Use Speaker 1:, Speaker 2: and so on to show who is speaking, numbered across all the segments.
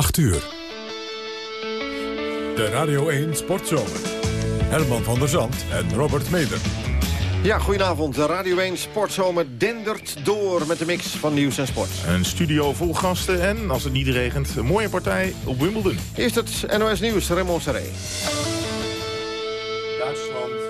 Speaker 1: 8 uur. De Radio 1 Sportzomer. Herman van der Zand en Robert Meder.
Speaker 2: Ja, goedenavond. De Radio 1 Sportzomer dendert door met de mix van nieuws en sport.
Speaker 3: Een studio vol gasten en, als het niet regent, een mooie partij op Wimbledon.
Speaker 2: Eerst het NOS Nieuws, Raymond Serré.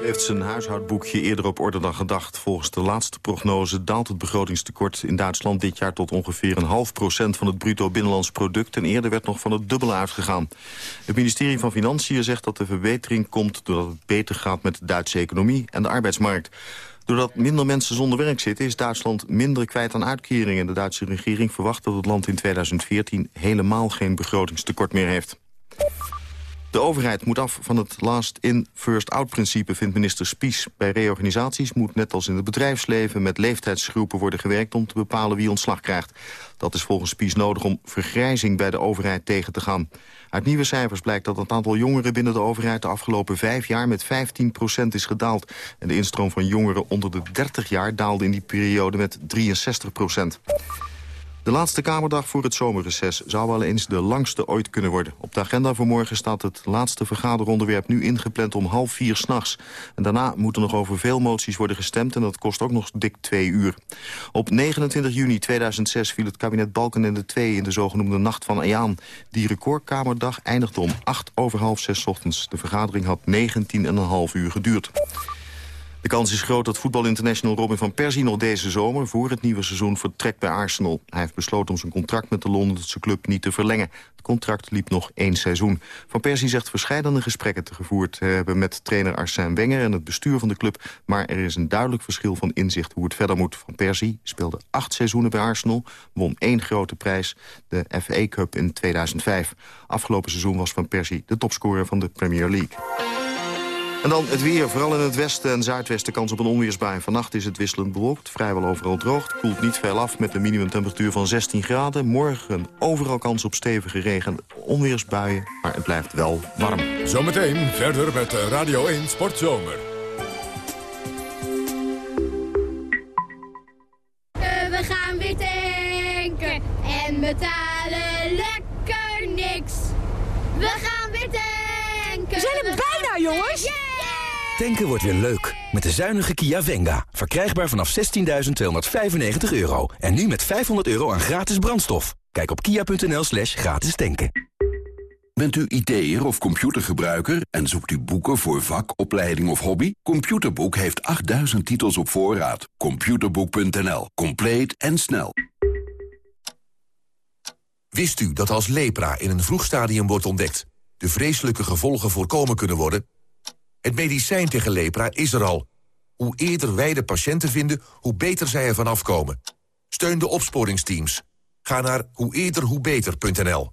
Speaker 4: Heeft zijn huishoudboekje eerder op orde dan gedacht. Volgens de laatste prognose daalt het begrotingstekort in Duitsland dit jaar tot ongeveer een half procent van het bruto binnenlands product. En eerder werd nog van het dubbele uitgegaan. Het ministerie van Financiën zegt dat de verbetering komt doordat het beter gaat met de Duitse economie en de arbeidsmarkt. Doordat minder mensen zonder werk zitten... is Duitsland minder kwijt aan uitkeringen. De Duitse regering verwacht dat het land in 2014 helemaal geen begrotingstekort meer heeft. De overheid moet af van het last-in, first-out-principe, vindt minister Spies. Bij reorganisaties moet net als in het bedrijfsleven met leeftijdsgroepen worden gewerkt om te bepalen wie ontslag krijgt. Dat is volgens Spies nodig om vergrijzing bij de overheid tegen te gaan. Uit nieuwe cijfers blijkt dat het aantal jongeren binnen de overheid de afgelopen vijf jaar met 15% is gedaald. En de instroom van jongeren onder de 30 jaar daalde in die periode met 63 de laatste Kamerdag voor het zomerreces zou wel eens de langste ooit kunnen worden. Op de agenda voor morgen staat het laatste vergaderonderwerp nu ingepland om half vier s'nachts. En daarna moeten nog over veel moties worden gestemd en dat kost ook nog dik twee uur. Op 29 juni 2006 viel het kabinet Balkenende 2 in de zogenoemde Nacht van Eaan. Die recordkamerdag eindigde om acht over half zes ochtends. De vergadering had 19,5 uur geduurd. De kans is groot dat voetbalinternational Robin van Persie nog deze zomer... voor het nieuwe seizoen vertrekt bij Arsenal. Hij heeft besloten om zijn contract met de Londense club niet te verlengen. Het contract liep nog één seizoen. Van Persie zegt verschillende gesprekken te gevoerd hebben... met trainer Arsène Wenger en het bestuur van de club. Maar er is een duidelijk verschil van inzicht hoe het verder moet. Van Persie speelde acht seizoenen bij Arsenal... won één grote prijs, de FA Cup in 2005. Afgelopen seizoen was Van Persie de topscorer van de Premier League. En dan het weer, vooral in het westen en zuidwesten kans op een onweersbui. Vannacht is het wisselend bewolkt, vrijwel overal droog. Het koelt niet veel af met een minimumtemperatuur van 16 graden. Morgen overal kans op stevige regen, onweersbuien, maar het blijft wel warm.
Speaker 1: Zometeen verder met Radio 1 Sportzomer.
Speaker 5: We gaan weer tanken en betalen lekker niks. We gaan weer tanken.
Speaker 6: We zijn er bijna, jongens!
Speaker 7: Tanken wordt weer leuk met de zuinige Kia Venga. Verkrijgbaar vanaf 16.295 euro. En nu met 500 euro aan gratis brandstof. Kijk op kia.nl slash gratis tanken.
Speaker 8: Bent u IT'er of computergebruiker en zoekt u boeken voor vak, opleiding of hobby? Computerboek heeft 8000 titels op voorraad. Computerboek.nl. Compleet en snel.
Speaker 9: Wist u dat als lepra in een vroeg stadium wordt ontdekt... de vreselijke gevolgen voorkomen kunnen worden... Het medicijn tegen lepra is er al. Hoe eerder wij de patiënten vinden, hoe beter zij ervan afkomen. Steun de opsporingsteams. Ga naar hoe eerder hoe beter.nl.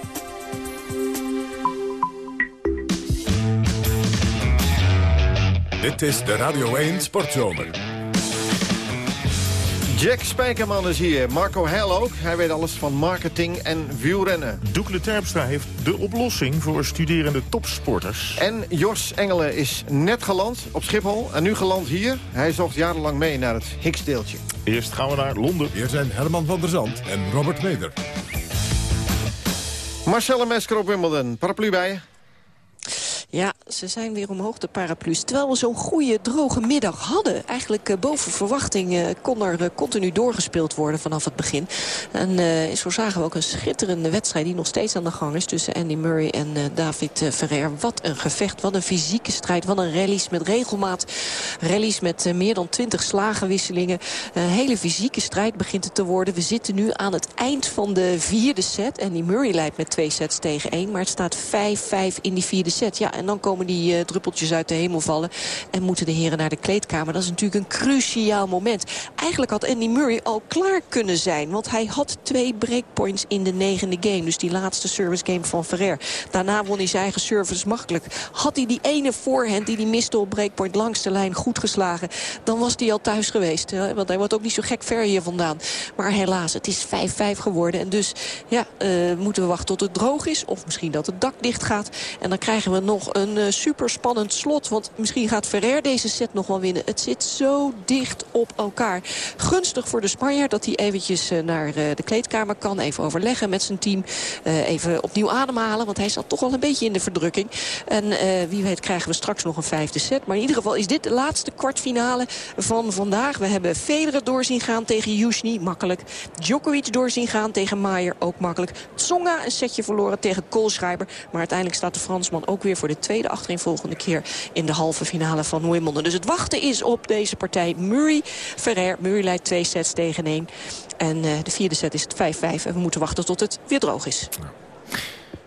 Speaker 1: Dit is de Radio 1 Sportzomer.
Speaker 2: Jack Spijkerman is hier. Marco Heil ook. Hij weet alles van marketing en wielrennen.
Speaker 3: Doekle Terpstra heeft de oplossing voor studerende topsporters.
Speaker 2: En Jos Engelen is net geland op Schiphol en nu geland hier. Hij zocht jarenlang mee naar het Higgsdeeltje.
Speaker 3: Eerst gaan we naar Londen.
Speaker 1: Hier zijn Herman van der Zand en Robert Meder.
Speaker 2: Marcelle Mesker op Wimbledon. Paraplu bij je?
Speaker 6: Ja, ze zijn weer omhoog, de paraplu's. Terwijl we zo'n goede, droge middag hadden. Eigenlijk uh, boven verwachting uh, kon er uh, continu doorgespeeld worden vanaf het begin. En zo zagen we ook een schitterende wedstrijd die nog steeds aan de gang is... tussen Andy Murray en David Ferrer. Wat een gevecht, wat een fysieke strijd, wat een rallies met regelmaat. Rallies met meer dan twintig slagenwisselingen. Een hele fysieke strijd begint het te worden. We zitten nu aan het eind van de vierde set. Andy Murray leidt met twee sets tegen één. Maar het staat 5-5 in die vierde set. Ja, en dan komen die uh, druppeltjes uit de hemel vallen. En moeten de heren naar de kleedkamer. Dat is natuurlijk een cruciaal moment. Eigenlijk had Andy Murray al klaar kunnen zijn. Want hij had twee breakpoints in de negende game. Dus die laatste service game van Ferrer. Daarna won hij zijn eigen service makkelijk. Had hij die ene voorhand die hij miste op breakpoint langs de lijn goed geslagen... dan was hij al thuis geweest. Want hij wordt ook niet zo gek ver hier vandaan. Maar helaas, het is 5-5 geworden. En dus ja, uh, moeten we wachten tot het droog is. Of misschien dat het dak dicht gaat. En dan krijgen we nog een uh, super spannend slot. Want misschien gaat Ferrer deze set nog wel winnen. Het zit zo dicht op elkaar. Gunstig voor de Spanjaard dat hij eventjes uh, naar de kleedkamer kan. Even overleggen met zijn team. even opnieuw ademhalen. Want hij zat toch wel een beetje in de verdrukking. En wie weet krijgen we straks nog een vijfde set. Maar in ieder geval is dit de laatste kwartfinale van vandaag. We hebben Federer doorzien gaan tegen Yushni. Makkelijk. Djokovic doorzien gaan tegen Maier. Ook makkelijk. Tsonga een setje verloren tegen Koolschreiber. Maar uiteindelijk staat de Fransman ook weer voor de tweede volgende keer in de halve finale van Wimbledon. Dus het wachten is op deze partij Murray. Ferrer, Murray leidt twee sets tegen één. En uh, de vierde set is het 5-5. En we moeten wachten tot het weer droog is.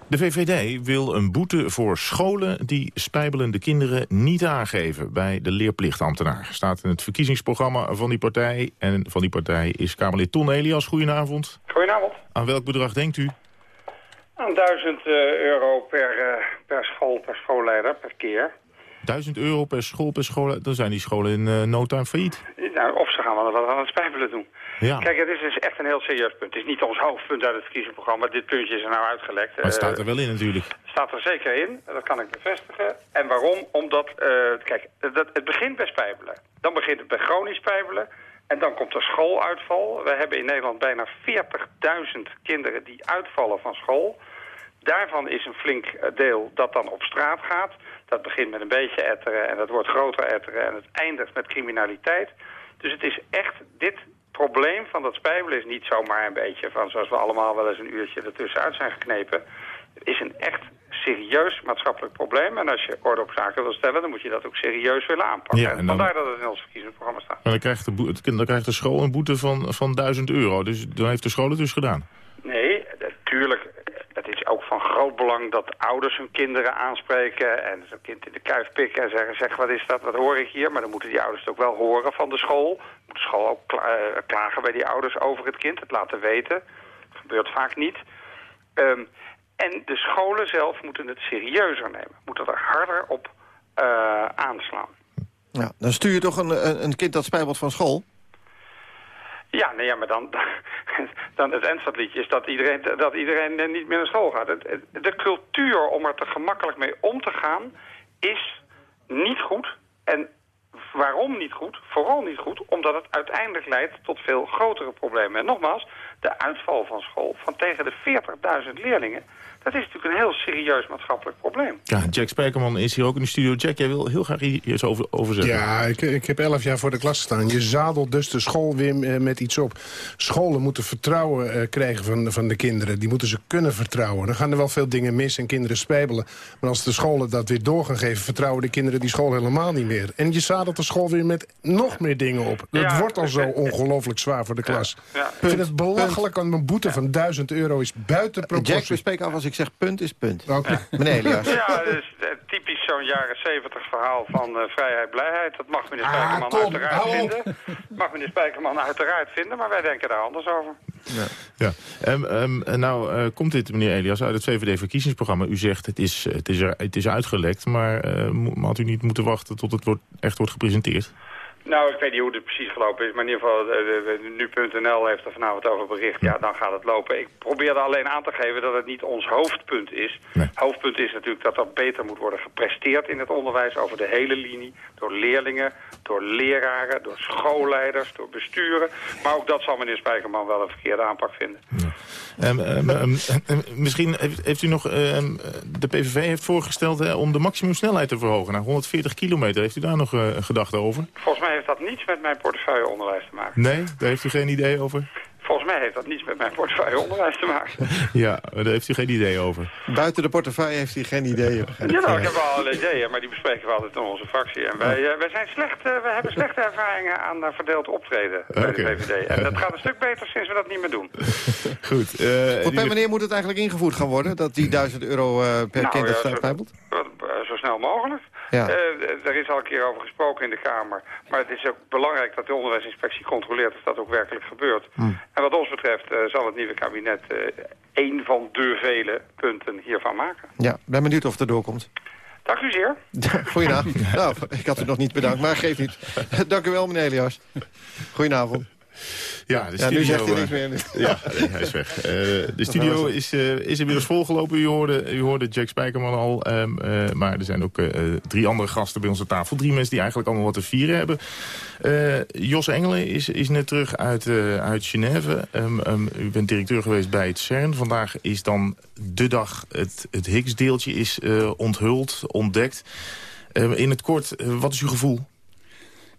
Speaker 3: De VVD wil een boete voor scholen die spijbelende kinderen niet aangeven bij de leerplichtambtenaar. Staat in het verkiezingsprogramma van die partij. En van die partij is Kamerlid Ton Elias. Goedenavond.
Speaker 10: Goedenavond.
Speaker 3: Aan welk bedrag denkt u?
Speaker 10: Aan 1000 euro per, uh, per school, per schoolleider, per keer.
Speaker 3: 1000 euro per school, per school, dan zijn die scholen in uh, no time failliet.
Speaker 10: Nou, of ze gaan wel wat aan het spijbelen doen.
Speaker 3: Ja.
Speaker 10: Kijk, het is dus echt een heel serieus punt. Het is niet ons hoofdpunt uit het verkiezingsprogramma. Dit puntje is er nou uitgelekt.
Speaker 3: Maar het staat er wel in natuurlijk.
Speaker 10: Het staat er zeker in, dat kan ik bevestigen. En waarom? Omdat, uh, kijk, dat, het begint bij spijbelen. Dan begint het bij chronisch spijbelen. En dan komt er schooluitval. We hebben in Nederland bijna 40.000 kinderen die uitvallen van school. Daarvan is een flink deel dat dan op straat gaat. Dat begint met een beetje etteren en dat wordt groter etteren en het eindigt met criminaliteit. Dus het is echt, dit probleem van dat spijbelen is niet zomaar een beetje van zoals we allemaal wel eens een uurtje ertussenuit zijn geknepen. Het is een echt serieus maatschappelijk probleem. En als je orde op zaken wil stellen, dan moet je dat ook serieus willen aanpakken.
Speaker 3: Ja, en dan...
Speaker 10: Vandaar dat het in ons verkiezingsprogramma staat.
Speaker 3: En dan krijgt, de, dan krijgt de school een boete van, van 1000 euro. Dus dan heeft de school het dus gedaan.
Speaker 10: Nee, natuurlijk. Het is ook van groot belang dat ouders hun kinderen aanspreken... en zo'n kind in de kuif pikken en zeggen... zeg, wat is dat, wat hoor ik hier? Maar dan moeten die ouders het ook wel horen van de school. Moet de school ook kla klagen bij die ouders over het kind, het laten weten. Dat gebeurt vaak niet. Um, en de scholen zelf moeten het serieuzer nemen. Moeten er harder op uh, aanslaan.
Speaker 2: Ja, dan stuur je toch een, een kind dat spijbelt van school?
Speaker 10: Ja, nee, ja, maar dan, dan het eindstadliedje is dat iedereen, dat iedereen niet meer naar school gaat. De cultuur om er te gemakkelijk mee om te gaan is niet goed. En waarom niet goed? Vooral niet goed, omdat het uiteindelijk leidt tot veel grotere problemen. En nogmaals, de uitval van school van tegen de 40.000 leerlingen... dat is natuurlijk een heel serieus maatschappelijk probleem.
Speaker 3: Ja, Jack Spijkerman is hier ook in de studio. Jack, jij wil heel graag hier iets over, over zeggen.
Speaker 11: Ja, ik, ik heb elf jaar voor de klas gestaan. Je zadelt dus de school weer met iets op. Scholen moeten vertrouwen uh, krijgen van, van de kinderen. Die moeten ze kunnen vertrouwen. Dan gaan er wel veel dingen mis en kinderen spijbelen. Maar als de scholen dat weer door gaan geven... vertrouwen de kinderen die school helemaal niet meer. En je zadelt de school weer met nog meer dingen op. Het
Speaker 10: Ja,
Speaker 11: wordt al zo ongelooflijk zwaar voor de klas.
Speaker 10: Ja.
Speaker 11: Ik vind het belachelijk, want mijn boete van 1000 euro is buiten
Speaker 2: Jack, we
Speaker 11: proportie.
Speaker 2: spreken af als ik zeg punt is punt.
Speaker 11: Oké.
Speaker 2: Meneer Elias.
Speaker 10: Ja, is eh, typisch zo'n jaren 70 verhaal van eh, vrijheid, blijheid. Dat mag meneer
Speaker 11: Ah,
Speaker 10: Spijkerman uiteraard
Speaker 11: hou op.
Speaker 10: vinden. Mag meneer Spijkerman uiteraard vinden, maar wij denken daar anders over.
Speaker 3: Ja. Ehm, ehm, nou, eh, komt dit, meneer Elias, uit het VVD-verkiezingsprogramma. U zegt, het is, het is, er, het is uitgelekt, maar eh, mo- had u niet moeten wachten tot het wordt, echt wordt gepresenteerd?
Speaker 10: Nou, ik weet niet hoe het precies gelopen is, maar in ieder geval eh, de- de- nu.nl heeft er vanavond over bericht. Ja, dan gaat het lopen. Ik probeerde alleen aan te geven dat het niet ons hoofdpunt is. Hoofdpunt is natuurlijk dat er beter moet worden gepresteerd in het onderwijs over de hele linie. Door leerlingen, door leraren, door schoolleiders, door besturen. Maar ook dat zal meneer Spijkerman wel een verkeerde aanpak vinden.
Speaker 3: Ehm, ehm, ehm, ehm, misschien heeft, heeft u nog... de PVV heeft voorgesteld hè, om de maximumsnelheid te verhogen naar 140 kilometer. Heeft u daar nog eh, een gedachte over?
Speaker 10: Volgens mij heeft dat niets met mijn portefeuille onderwijs te maken.
Speaker 3: Nee, daar heeft u geen idee over?
Speaker 10: Volgens mij heeft dat niets met mijn portefeuille onderwijs te maken.
Speaker 3: Ja, daar heeft u geen idee over.
Speaker 2: Buiten de portefeuille heeft hij geen idee.
Speaker 10: Ja, nou, ik heb wel allerlei ideeën, maar die bespreken we altijd in onze fractie. En wij, eh, wij zijn slecht, eh, we hebben slechte ervaringen aan eh, verdeeld optreden bij de VVD. En dat gaat een stuk beter sinds we dat niet meer doen.
Speaker 3: Goed. eh, die-
Speaker 2: wanneer moet het eigenlijk ingevoerd gaan worden? Dat die 1000 euro per
Speaker 10: Nou,
Speaker 2: kind dat
Speaker 10: ja,
Speaker 2: staat
Speaker 10: zo- snel mogelijk.
Speaker 2: Ja.
Speaker 10: Eh, er is al een keer over gesproken in de Kamer. Maar het is ook belangrijk dat de onderwijsinspectie controleert of dat ook werkelijk gebeurt. En wat ons betreft eh, zal het nieuwe kabinet eh, één van de vele punten hiervan maken.
Speaker 2: Ja, ben benieuwd of het erdoor komt.
Speaker 10: Dank u zeer.
Speaker 2: Goedenavond. nou, ik had u nog niet bedankt, maar geef niet. Dank u wel, meneer Elias. Goedenavond.
Speaker 3: Ja, de
Speaker 2: Ja, nu
Speaker 3: studio,
Speaker 2: zegt hij niks
Speaker 3: eh,
Speaker 2: meer.
Speaker 3: Ja, nee, hij is weg. Eh, de studio is, eh, is inmiddels volgelopen. U hoorde, u hoorde Jack Spijkerman al. ehm, eh, maar er zijn ook drie andere gasten bij aan tafel. Drie mensen die eigenlijk allemaal wat te vieren hebben. Jos Engelen is, is net terug uit, uit Genève. Ehm, ehm, u bent directeur geweest bij het CERN. Vandaag is dan de dag het, het Higgs-deeltje is onthuld, ontdekt. In het kort, wat is uw gevoel?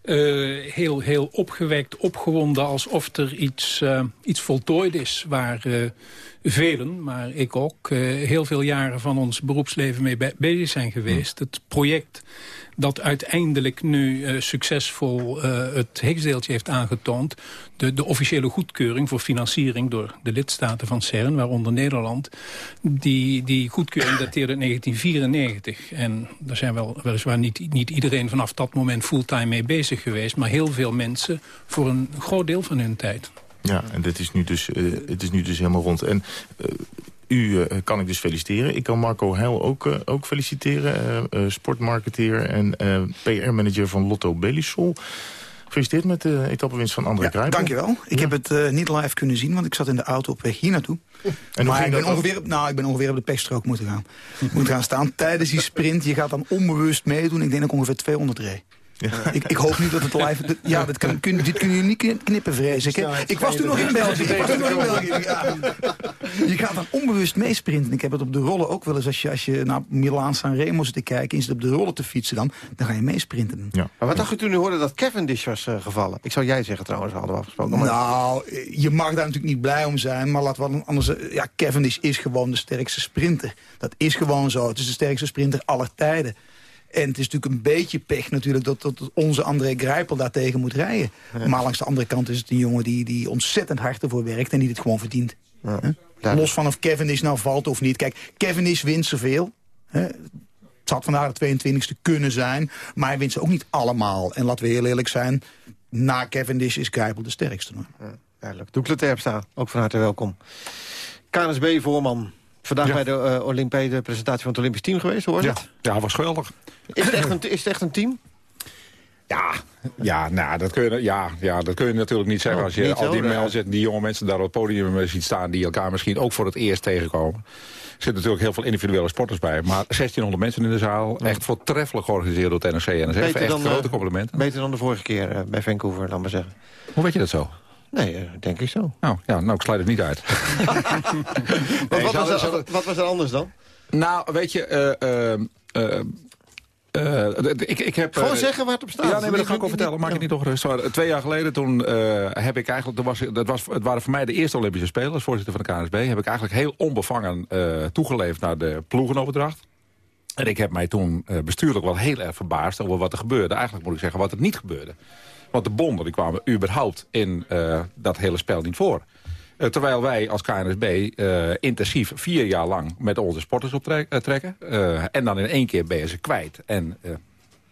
Speaker 12: Eh, heel, heel opgewekt, opgewonden... alsof er iets, eh, iets voltooid is waar eh, velen, maar ik ook... eh, heel veel jaren van ons beroepsleven mee be- bezig zijn geweest. Het project dat uiteindelijk nu eh, succesvol eh, het Higgsdeeltje heeft aangetoond... De, de officiële goedkeuring voor financiering door de lidstaten van CERN... waaronder Nederland, die, die goedkeuring dateerde in 1994. En daar zijn wel weliswaar niet, niet iedereen vanaf dat moment fulltime mee bezig geweest... maar heel veel mensen voor een groot deel van hun tijd.
Speaker 3: Ja, en dit is nu dus, eh, het is nu dus helemaal rond. En eh, u eh, kan ik dus feliciteren. Ik kan Marco Heil ook, eh, ook feliciteren. eh, eh, sportmarketeer en eh, PR-manager van Lotto Belisol. Gefeliciteerd met de etappewinst van André
Speaker 13: Ja,
Speaker 3: Kruijpen.
Speaker 13: dankjewel. Ik heb het eh, niet live kunnen zien, want ik zat in de auto op weg hier naartoe.
Speaker 3: hoe
Speaker 13: maar
Speaker 3: ging
Speaker 13: ik ben, ongeveer, op- nou, ik ben ongeveer op de pechstrook moeten gaan. moeten gaan staan tijdens die sprint. Je gaat dan onbewust meedoen. Ik denk dat ik ongeveer 200 reed. Ik, ik hoop niet dat het live... dit- Ja, dit, kan, kun, dit jullie niet kni- knippen, vrees ik. hè? Ik was toen nog in België. Ik was toen nog in België. Ja. Je gaat dan onbewust meesprinten. Ik heb het op de rollen ook wel eens. Als je, als je naar Milaan San Remo zit te kijken... en je zit op de rollen te fietsen dan... dan ga je meesprinten.
Speaker 3: Ja.
Speaker 2: Maar wat dacht u toen u hoorde dat Cavendish was eh, gevallen? Ik zou jij zeggen trouwens, hadden we afgesproken. Maar...
Speaker 13: Nou, je mag daar natuurlijk niet blij om zijn. Maar laten we dan anders... eh, Ja, Cavendish is gewoon de sterkste sprinter. Dat is gewoon zo. Het is de sterkste sprinter aller tijden. En het is natuurlijk een beetje pech natuurlijk... dat, dat onze André Grijpel daartegen moet rijden. Maar langs de andere kant is het een jongen die, die ontzettend hard ervoor werkt... en die het gewoon verdient. Hè? Los van of Cavendish nou valt of niet. Kijk, Cavendish wint zoveel. Hè? Het had vandaag de 22e kunnen zijn. Maar hij wint ze ook niet allemaal. En laten we heel eerlijk zijn... na Cavendish is Grijpel de sterkste. Hoor.
Speaker 2: Duidelijk. Doekle Terpstra, ook van harte welkom. KNSB-voorman. Vandaag bij de uh, presentatie van het Olympisch team geweest, hoor je
Speaker 14: Ja,
Speaker 2: het?
Speaker 14: ja was geweldig.
Speaker 2: Is het, echt een, is het echt een team?
Speaker 14: Ja, ja, nou, dat kun je, ja, ja, dat kun je natuurlijk niet zeggen.
Speaker 2: Oh,
Speaker 14: als je al die, als je die jonge mensen daar op het podium ziet staan... die elkaar misschien ook voor het eerst tegenkomen. Er zitten natuurlijk heel veel individuele sporters bij. Maar 1600 mensen in de zaal. Echt voortreffelijk georganiseerd door het NRC en NSF. Echt
Speaker 2: dan,
Speaker 14: grote
Speaker 2: eh,
Speaker 14: complimenten.
Speaker 2: Beter dan de vorige keer eh, bij Vancouver, laat maar zeggen.
Speaker 14: Hoe weet je dat zo?
Speaker 2: Nee, eh, denk ik zo.
Speaker 14: Nou, ja, nou, ik sluit het niet uit.
Speaker 2: Wat, was er, wat was er anders dan?
Speaker 14: Nou, weet je... eh, eh, eh, ik, ik heb,
Speaker 2: Gewoon zeggen waar het op staat.
Speaker 14: Ja, nee, maar dat ga ik ook vertellen. Maak je niet ongerust. Twee jaar geleden toen eh, heb ik eigenlijk... Dat was, dat was, het waren voor mij de eerste Olympische Spelen als voorzitter van de KNSB. Heb ik eigenlijk heel onbevangen eh, toegeleefd naar de ploegenoverdracht. En ik heb mij toen eh, bestuurlijk wel heel erg verbaasd over wat er gebeurde. Eigenlijk moet ik zeggen wat er niet gebeurde. Want de bonden die kwamen überhaupt in eh, dat hele spel niet voor. Eh, terwijl wij als KNSB eh, intensief vier jaar lang met onze sporters optrekken. en dan in één keer ben je ze kwijt. En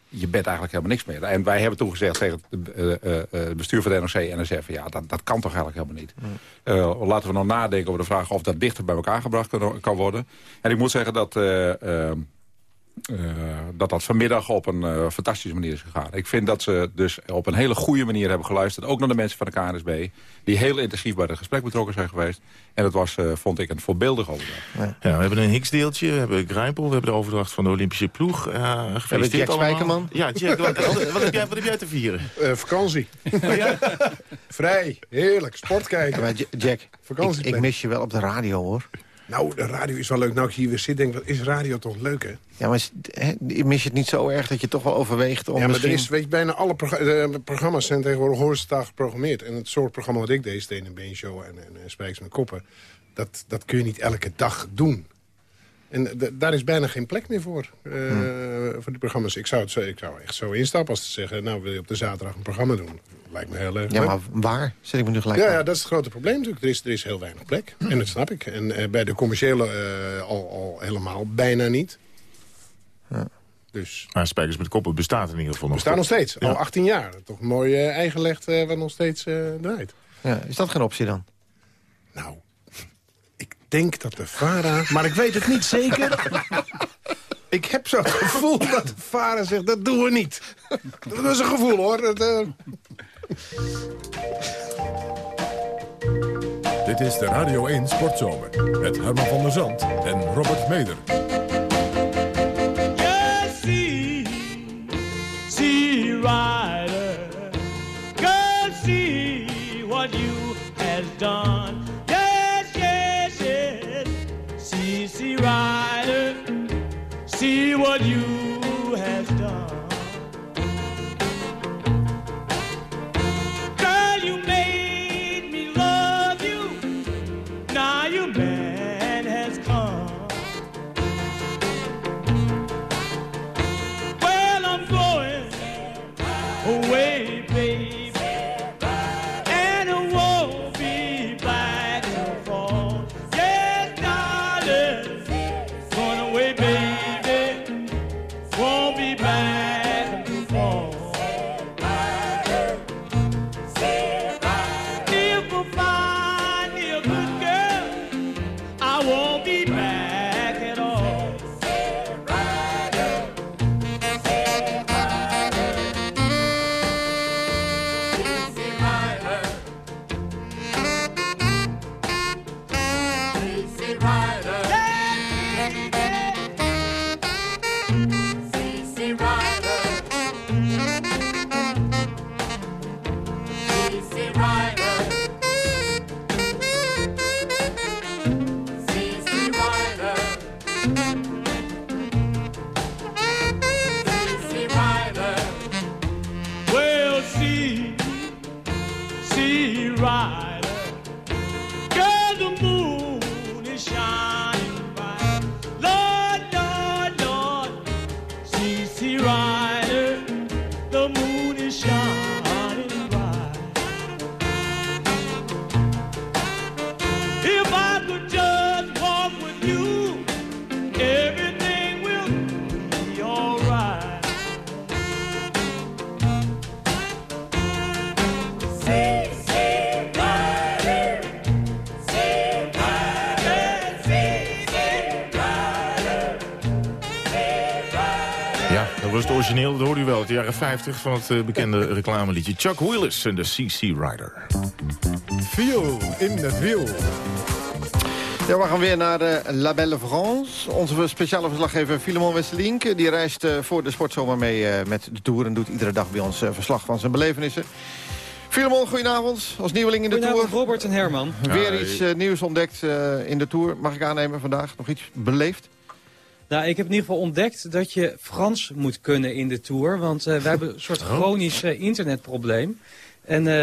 Speaker 14: je bent eigenlijk helemaal niks meer. En wij hebben toen gezegd tegen het bestuur van de en NSF... ja, dat, dat kan toch eigenlijk helemaal niet. Laten we nou nadenken over de vraag of dat dichter bij elkaar gebracht kan, kan worden. En ik moet zeggen dat... dat dat vanmiddag op een eh, fantastische manier is gegaan. Ik vind dat ze dus op een hele goede manier hebben geluisterd. Ook naar de mensen van de KNSB. Die heel intensief bij het gesprek betrokken zijn geweest. En dat was, eh, vond ik, een voorbeeldig overdracht.
Speaker 3: Ja, we hebben een Higgs-deeltje, we hebben Grijpel, we hebben de overdracht van de Olympische ploeg. Uh, gefeliciteerd
Speaker 2: Jack
Speaker 3: allemaal.
Speaker 2: Spijkerman.
Speaker 3: Ja, Jack, wat, heb jij, wat heb jij te vieren?
Speaker 11: Eh, vakantie. Vrij, heerlijk, sport kijken.
Speaker 2: Maar Jack, ik, ik mis je wel op de radio, hoor.
Speaker 11: Nou, de radio is wel leuk. Nou, ik hier weer zit, denk ik, wat is radio toch leuk, hè?
Speaker 2: Ja, maar hè, mis je het niet zo erg dat je toch wel overweegt om
Speaker 11: ja, maar
Speaker 2: misschien...
Speaker 11: er is, weet je, bijna alle eh, programma's zijn tegenwoordig horizontaal geprogrammeerd. En het soort programma wat ik deed, Steen en Been Show en, en, en Spijks met Koppen... Dat, dat kun je niet elke dag doen. En daar is bijna geen plek meer voor, eh, voor die programma's. Ik zou, het zo, ik zou echt zo instappen als te zeggen... nou, wil je op de zaterdag een programma doen? Lijkt me heel erg
Speaker 2: Ja,
Speaker 11: leuk.
Speaker 2: maar waar? Zit ik me nu gelijk
Speaker 11: Ja,
Speaker 2: aan.
Speaker 11: ja, dat is het grote probleem natuurlijk. Er is, er is heel weinig plek. En dat snap ik. En eh, bij de commerciële eh, al, al helemaal bijna niet. Dus
Speaker 3: Maar Spijkers met Koppen bestaat in ieder geval nog.
Speaker 11: we staan nog steeds,
Speaker 3: Ja.
Speaker 11: al 18 jaar. Toch mooi eigenlegd eh, wat nog steeds eh, draait.
Speaker 2: Ja, is dat geen optie dan?
Speaker 11: Nou, denk dat de VARA... Maar ik weet het niet zeker. ik heb zo het gevoel dat de VARA zegt, dat doen we niet. Dat is een gevoel, hoor. Eh,
Speaker 1: Dit is de Radio 1 Sportzomer. Met Herman van der Zand en Robert Meder.
Speaker 15: See, rider,
Speaker 3: origineel, dat hoorde u wel. Het jaren 50 van het eh, bekende reclameliedje. Chuck Willis en de CC Rider.
Speaker 2: Viel in het wiel. Ja, we gaan weer naar de La Belle France. Onze speciale verslaggever Filemon Wesselink... die reist eh, voor de sportzomer mee eh, met de Tour... en doet iedere dag bij ons eh, verslag van zijn belevenissen. Filemon, goedenavond. Als nieuweling in de Tour.
Speaker 16: Goedenavond, Robert en Herman.
Speaker 2: Weer iets eh, nieuws ontdekt eh, in de Tour. Mag ik aannemen vandaag? Nog iets beleefd?
Speaker 16: Nou, ik heb in ieder geval ontdekt dat je Frans moet kunnen in de Tour. Want eh, we hebben een soort
Speaker 2: Oh.
Speaker 16: chronisch eh, internetprobleem. En eh,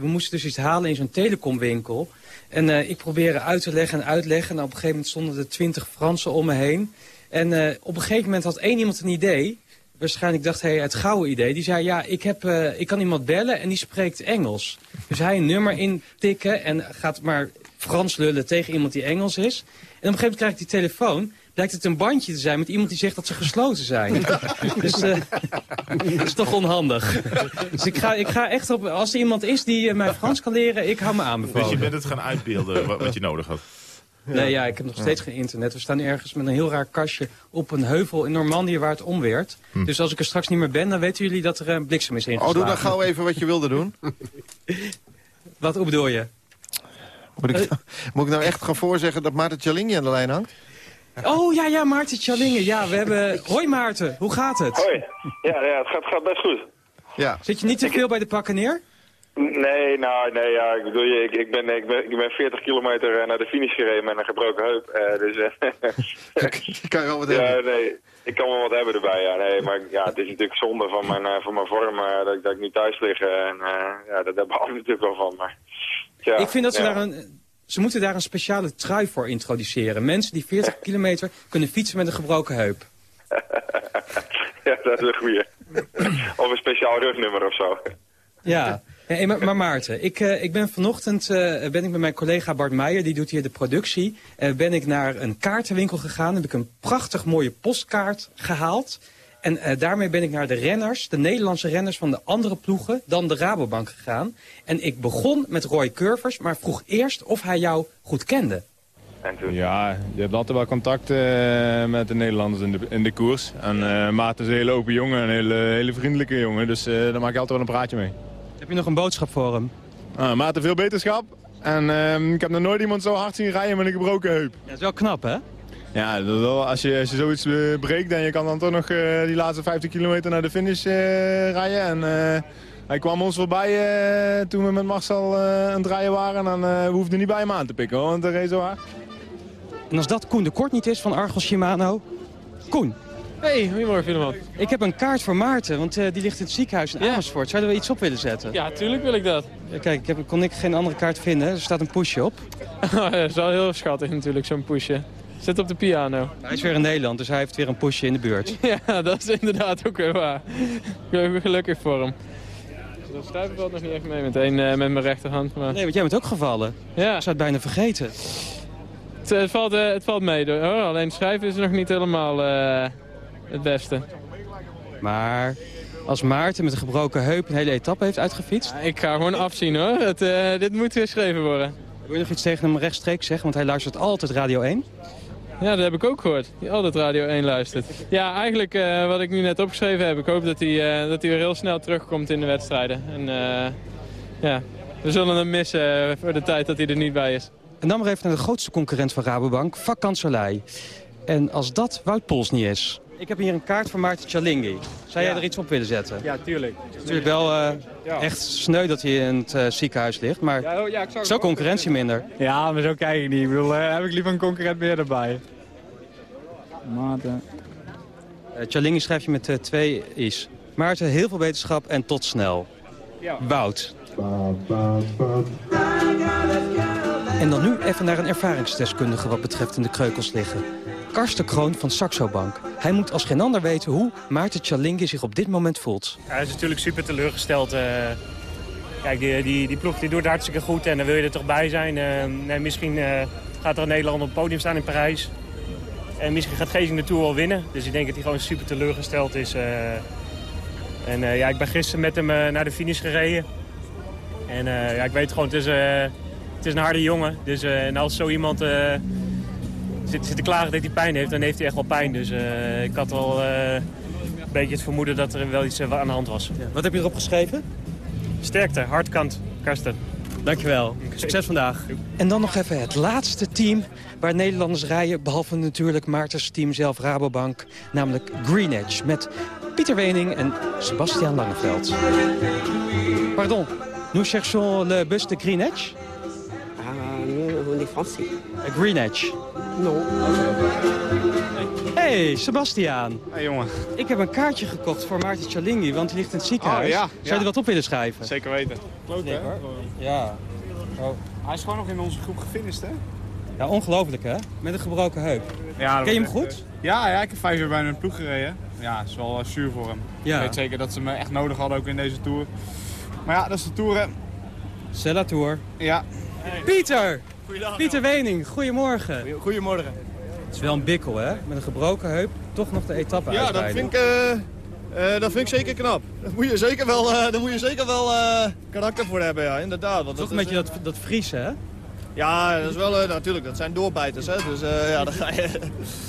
Speaker 16: we moesten dus iets halen in zo'n telecomwinkel. En ik probeerde uit te leggen en uitleggen. En op een gegeven moment stonden er twintig Fransen om me heen. En op een gegeven moment had één iemand een idee. Waarschijnlijk dacht hij het gouden idee. Die zei, ja, ik, heb, ik kan iemand bellen en die spreekt Engels. Dus hij een nummer intikken en gaat maar Frans lullen tegen iemand die Engels is. En op een gegeven moment krijg ik die telefoon. Blijkt het een bandje te zijn met iemand die zegt dat ze gesloten zijn. dus eh, dat is toch onhandig. Dus ik ga, ik ga echt op, als er iemand is die eh, mij Frans kan leren, ik hou me aanbevolen.
Speaker 3: Dus je bent het gaan uitbeelden wat, wat je nodig had.
Speaker 16: Nee, ja, ik heb nog steeds geen internet. We staan ergens met een heel raar kastje op een heuvel in Normandië waar het onweert. Dus als ik er straks niet meer ben, dan weten jullie dat er een bliksem is
Speaker 2: Oh,
Speaker 16: ingeslagen.
Speaker 2: doe dan gauw even wat je wilde doen.
Speaker 16: Wat hoe bedoel je?
Speaker 2: Moet ik, moet ik nou echt gaan voorzeggen dat Maarten Tjallingi aan de lijn hangt?
Speaker 16: Oh, ja, ja, Maarten Tjallinge. Ja, we hebben... Hoi Maarten, hoe gaat het?
Speaker 17: Hoi. Ja, ja het gaat, gaat best goed.
Speaker 2: Ja.
Speaker 16: Zit je niet te veel bij de pakken neer?
Speaker 17: Nee, nou, nee, ja, ik bedoel je, ik, ik, ben, ik, ben, ik ben 40 kilometer eh, naar de finish gereden met een gebroken heup. eh, dus, eh,
Speaker 2: kan je wel wat
Speaker 17: ja,
Speaker 2: hebben.
Speaker 17: nee, ik kan wel wat hebben erbij, ja, nee, maar ja, het is natuurlijk zonde van mijn, eh, van mijn vorm eh, dat, ik, dat ik niet thuis lig. en eh, ja, dat daar behalve natuurlijk wel van, maar... Ja,
Speaker 16: ik vind dat ze
Speaker 17: ja.
Speaker 16: daar een... Ze moeten daar een speciale trui voor introduceren. Mensen die 40 kilometer kunnen fietsen met een gebroken heup.
Speaker 17: ja, dat is een goeie. of een speciaal rugnummer of zo.
Speaker 16: Ja, Hey, maar, maar Maarten, ik, eh, ik ben vanochtend eh, ben ik met mijn collega Bart Meijer, die doet hier de productie, eh, ben ik naar een kaartenwinkel gegaan. Heb ik een prachtig mooie postkaart gehaald. En eh, daarmee ben ik naar de renners, de Nederlandse renners van de andere ploegen, dan de Rabobank gegaan. En ik begon met Roy Curvers, maar vroeg eerst of hij jou goed kende.
Speaker 18: Ja, je hebt altijd wel contact eh, met de Nederlanders in de, in de koers. En eh Maarten is een hele open jongen, een hele, hele vriendelijke jongen. Dus eh, daar maak ik altijd wel een praatje mee.
Speaker 16: Heb je nog een boodschap voor hem?
Speaker 18: Ah, Maarten, veel beterschap. En ehm, ik heb nog nooit iemand zo hard zien rijden met een gebroken heup.
Speaker 16: Ja, dat is wel knap, hè?
Speaker 18: Ja, dat is wel, als, je, als je zoiets eh, breekt en je kan dan toch nog eh, die laatste 50 kilometer naar de finish eh, rijden. En eh, hij kwam ons voorbij eh, toen we met Marcel eh, aan het rijden waren. En eh, we hoefden niet bij hem aan te pikken, hoor, want hij reed zo hard.
Speaker 16: En als dat Koen de Kort niet is van Argos Shimano... Koen.
Speaker 19: Hey, goedemorgen Filemon.
Speaker 16: Ik heb een kaart voor Maarten, want eh, die ligt in het ziekenhuis in Amersfoort. Zouden we iets op willen zetten?
Speaker 19: Ja, tuurlijk wil ik dat.
Speaker 16: Ja, kijk, ik heb, kon ik geen andere kaart vinden. Er staat een pushje op.
Speaker 19: dat is wel heel schattig natuurlijk, zo'n pushje. Zit op de piano.
Speaker 16: Hij is weer in Nederland, dus hij heeft weer een pushje in de buurt.
Speaker 19: Ja, dat is inderdaad ook weer waar. Ik ben gelukkig voor hem. Dat stuiven valt nog niet echt mee meteen eh, met mijn rechterhand. Maar...
Speaker 16: Nee, want jij bent ook gevallen.
Speaker 19: Ja.
Speaker 16: Ik zou het bijna vergeten.
Speaker 19: Het, het valt, eh, het valt mee hoor. Alleen schrijven is nog niet helemaal eh, het beste.
Speaker 16: Maar als Maarten met een gebroken heup een hele etappe heeft uitgefietst...
Speaker 19: Ik ga gewoon afzien hoor. Het, eh, dit moet geschreven worden.
Speaker 16: Wil je nog iets tegen hem rechtstreeks zeggen? Want hij luistert altijd Radio 1.
Speaker 19: Ja, dat heb ik ook gehoord. Die altijd Radio 1 luistert. Ja, eigenlijk eh, wat ik nu net opgeschreven heb. Ik hoop dat hij, eh, dat hij weer heel snel terugkomt in de wedstrijden. En eh, ja, we zullen hem missen voor de tijd dat hij er niet bij is.
Speaker 16: En dan maar even naar de grootste concurrent van Rabobank, Vakkanselij. En als dat Wout Poels niet is. Ik heb hier een kaart van Maarten Chalingi. Zou jij
Speaker 19: Ja.
Speaker 16: er iets op willen zetten?
Speaker 19: Ja, tuurlijk.
Speaker 16: Het is natuurlijk wel eh,
Speaker 19: Ja.
Speaker 16: echt sneu dat hij in het eh, ziekenhuis ligt. Maar
Speaker 19: Ja, oh, ja, ik zou
Speaker 16: zo concurrentie minder.
Speaker 19: Ja, maar zo kijk ik niet. Ik bedoel, eh, heb ik liever een concurrent meer erbij. Maarten.
Speaker 16: Chalingi schrijf je met twee i's. Maarten, heel veel wetenschap en tot snel.
Speaker 19: Ja.
Speaker 16: Wout. En dan nu even naar een ervaringsdeskundige wat betreft in de kreukels liggen. Karsten Kroon van Saxo Bank. Hij moet als geen ander weten hoe Maarten Chalingi zich op dit moment voelt.
Speaker 20: Hij is natuurlijk super teleurgesteld. eh. kijk, die, die, die ploeg die doet hartstikke goed en dan wil je er toch bij zijn. Eh, nee, misschien eh, gaat er een Nederlander op het podium staan in Parijs. En misschien gaat Gezing de Tour wel winnen. Dus ik denk dat hij gewoon super teleurgesteld is. en ja, ik ben gisteren met hem naar de finish gereden. En ja, ik weet gewoon, het is, het is een harde jongen. Dus, en als zo iemand zit, zit te klagen dat hij pijn heeft, dan heeft hij echt wel pijn. Dus eh, ik had wel eh, een beetje het vermoeden dat er wel iets eh, aan de hand was.
Speaker 16: Wat heb je erop geschreven?
Speaker 20: Sterkte, hardkant, Karsten.
Speaker 16: Dankjewel. Succes vandaag. En dan nog even het laatste team waar Nederlanders rijden... behalve natuurlijk Maartens team zelf, Rabobank, namelijk Green Edge... met Pieter Wening en Sebastian Langeveld. Pardon, nous cherchons le bus de Green Edge?
Speaker 21: Ah, nous, on est français.
Speaker 16: Green Edge.
Speaker 21: Non.
Speaker 16: Hey, Sebastian.
Speaker 22: Hey, jongen.
Speaker 16: Ik heb een kaartje gekocht voor Maarten Chalingi, want hij ligt in het ziekenhuis.
Speaker 22: Oh, ja,
Speaker 16: Zou je er wat op willen schrijven?
Speaker 22: Zeker weten. Klopt,
Speaker 16: Nee,
Speaker 22: hè?
Speaker 16: hoor. Ja. Oh.
Speaker 22: Hij is gewoon nog in onze groep gefinished, hè?
Speaker 16: Ja, ongelooflijk hè? Met een gebroken heup.
Speaker 22: Ja,
Speaker 16: Ken je hem
Speaker 22: was
Speaker 16: goed?
Speaker 22: eh, ja, ja, ik heb vijf jaar bij een ploeg gereden. Ja, het is wel uh, zuur voor hem.
Speaker 16: Ja.
Speaker 22: Ik weet zeker dat ze me echt nodig hadden ook in deze Tour. Maar ja, dat is de Tour, hè.
Speaker 16: C'est la Tour.
Speaker 22: Ja.
Speaker 16: Pieter! Pieter Wening, goedemorgen.
Speaker 23: Goedemorgen.
Speaker 16: Het is wel een bikkel hè? Met een gebroken heup toch nog de etappe
Speaker 23: Ja, dat vind, ik, eh, eh, dat vind ik zeker knap. Daar moet je zeker wel, daar moet je zeker wel karakter voor hebben, ja, inderdaad. Want
Speaker 16: Toch
Speaker 23: dat
Speaker 16: een beetje dat, dat Friese hè?
Speaker 23: Ja, dat is wel, natuurlijk, dat zijn doorbijters, hè. Dus ja, dan ga je...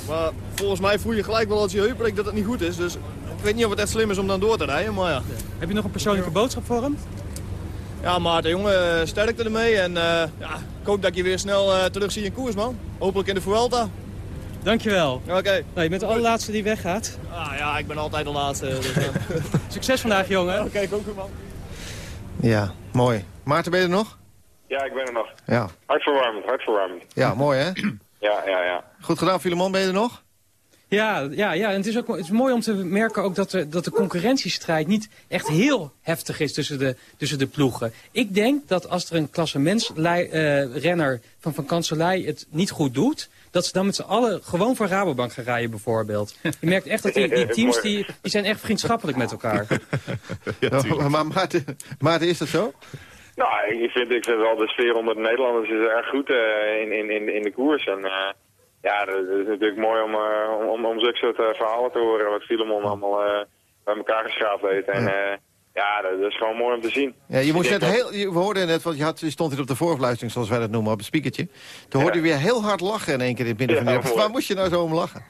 Speaker 23: Maar volgens mij voel je gelijk wel als je heup breekt dat het niet goed is. Dus ik weet niet of het echt slim is om dan door te rijden, maar ja.
Speaker 16: Heb je nog een persoonlijke boodschap voor hem?
Speaker 23: Ja, Maarten, jongen, eh, sterkte ermee. En eh, ja, ik hoop dat ik je weer snel eh, terug zie in koers, man. Hopelijk in de Vuelta.
Speaker 16: Dankjewel.
Speaker 23: Oké.
Speaker 16: Nou, je bent de allerlaatste die weggaat.
Speaker 23: Ah, ja, ik ben altijd de laatste. Dus.
Speaker 16: Succes vandaag, jongen.
Speaker 23: Oké, okay, goed, man.
Speaker 2: Ja, mooi. Maarten, ben je er nog?
Speaker 17: Ja, ik ben er nog.
Speaker 2: Ja.
Speaker 17: Hartverwarmend, hartverwarmend.
Speaker 2: Ja, mooi hè?
Speaker 17: Ja, ja, ja.
Speaker 2: Goed gedaan, Filemon, ben je er nog?
Speaker 16: Ja, ja, ja. En het is ook het is mooi om te merken ook dat, de, dat de concurrentiestrijd niet echt heel heftig is tussen de, tussen de ploegen. Ik denk dat als er een klassementsrenner van Van Kanselij het niet goed doet, dat ze dan met z'n allen gewoon voor Rabobank gaan rijden bijvoorbeeld. Je merkt echt dat die, die teams die, die zijn echt vriendschappelijk met elkaar.
Speaker 2: Ja, maar Maarten, Maarten, is dat zo?
Speaker 17: Nou, ik vind, ik vind wel de sfeer onder de Nederlanders is erg goed eh, in, in, in, in de koers. En eh, ja, dat is natuurlijk mooi om, uh, om, om zulke soort uh, verhalen te horen. Wat Filemon allemaal uh, bij elkaar geschaapt heeft. En ja, ja dat, is gewoon mooi om te zien.
Speaker 2: Ja, je moest net heel, je, we hoorden net, want je, had, je stond hier op de voorfluistering, zoals wij dat noemen, op het speakertje. Toen hoorde je weer heel hard lachen in één keer in het midden van die... Waar moest je nou zo om lachen?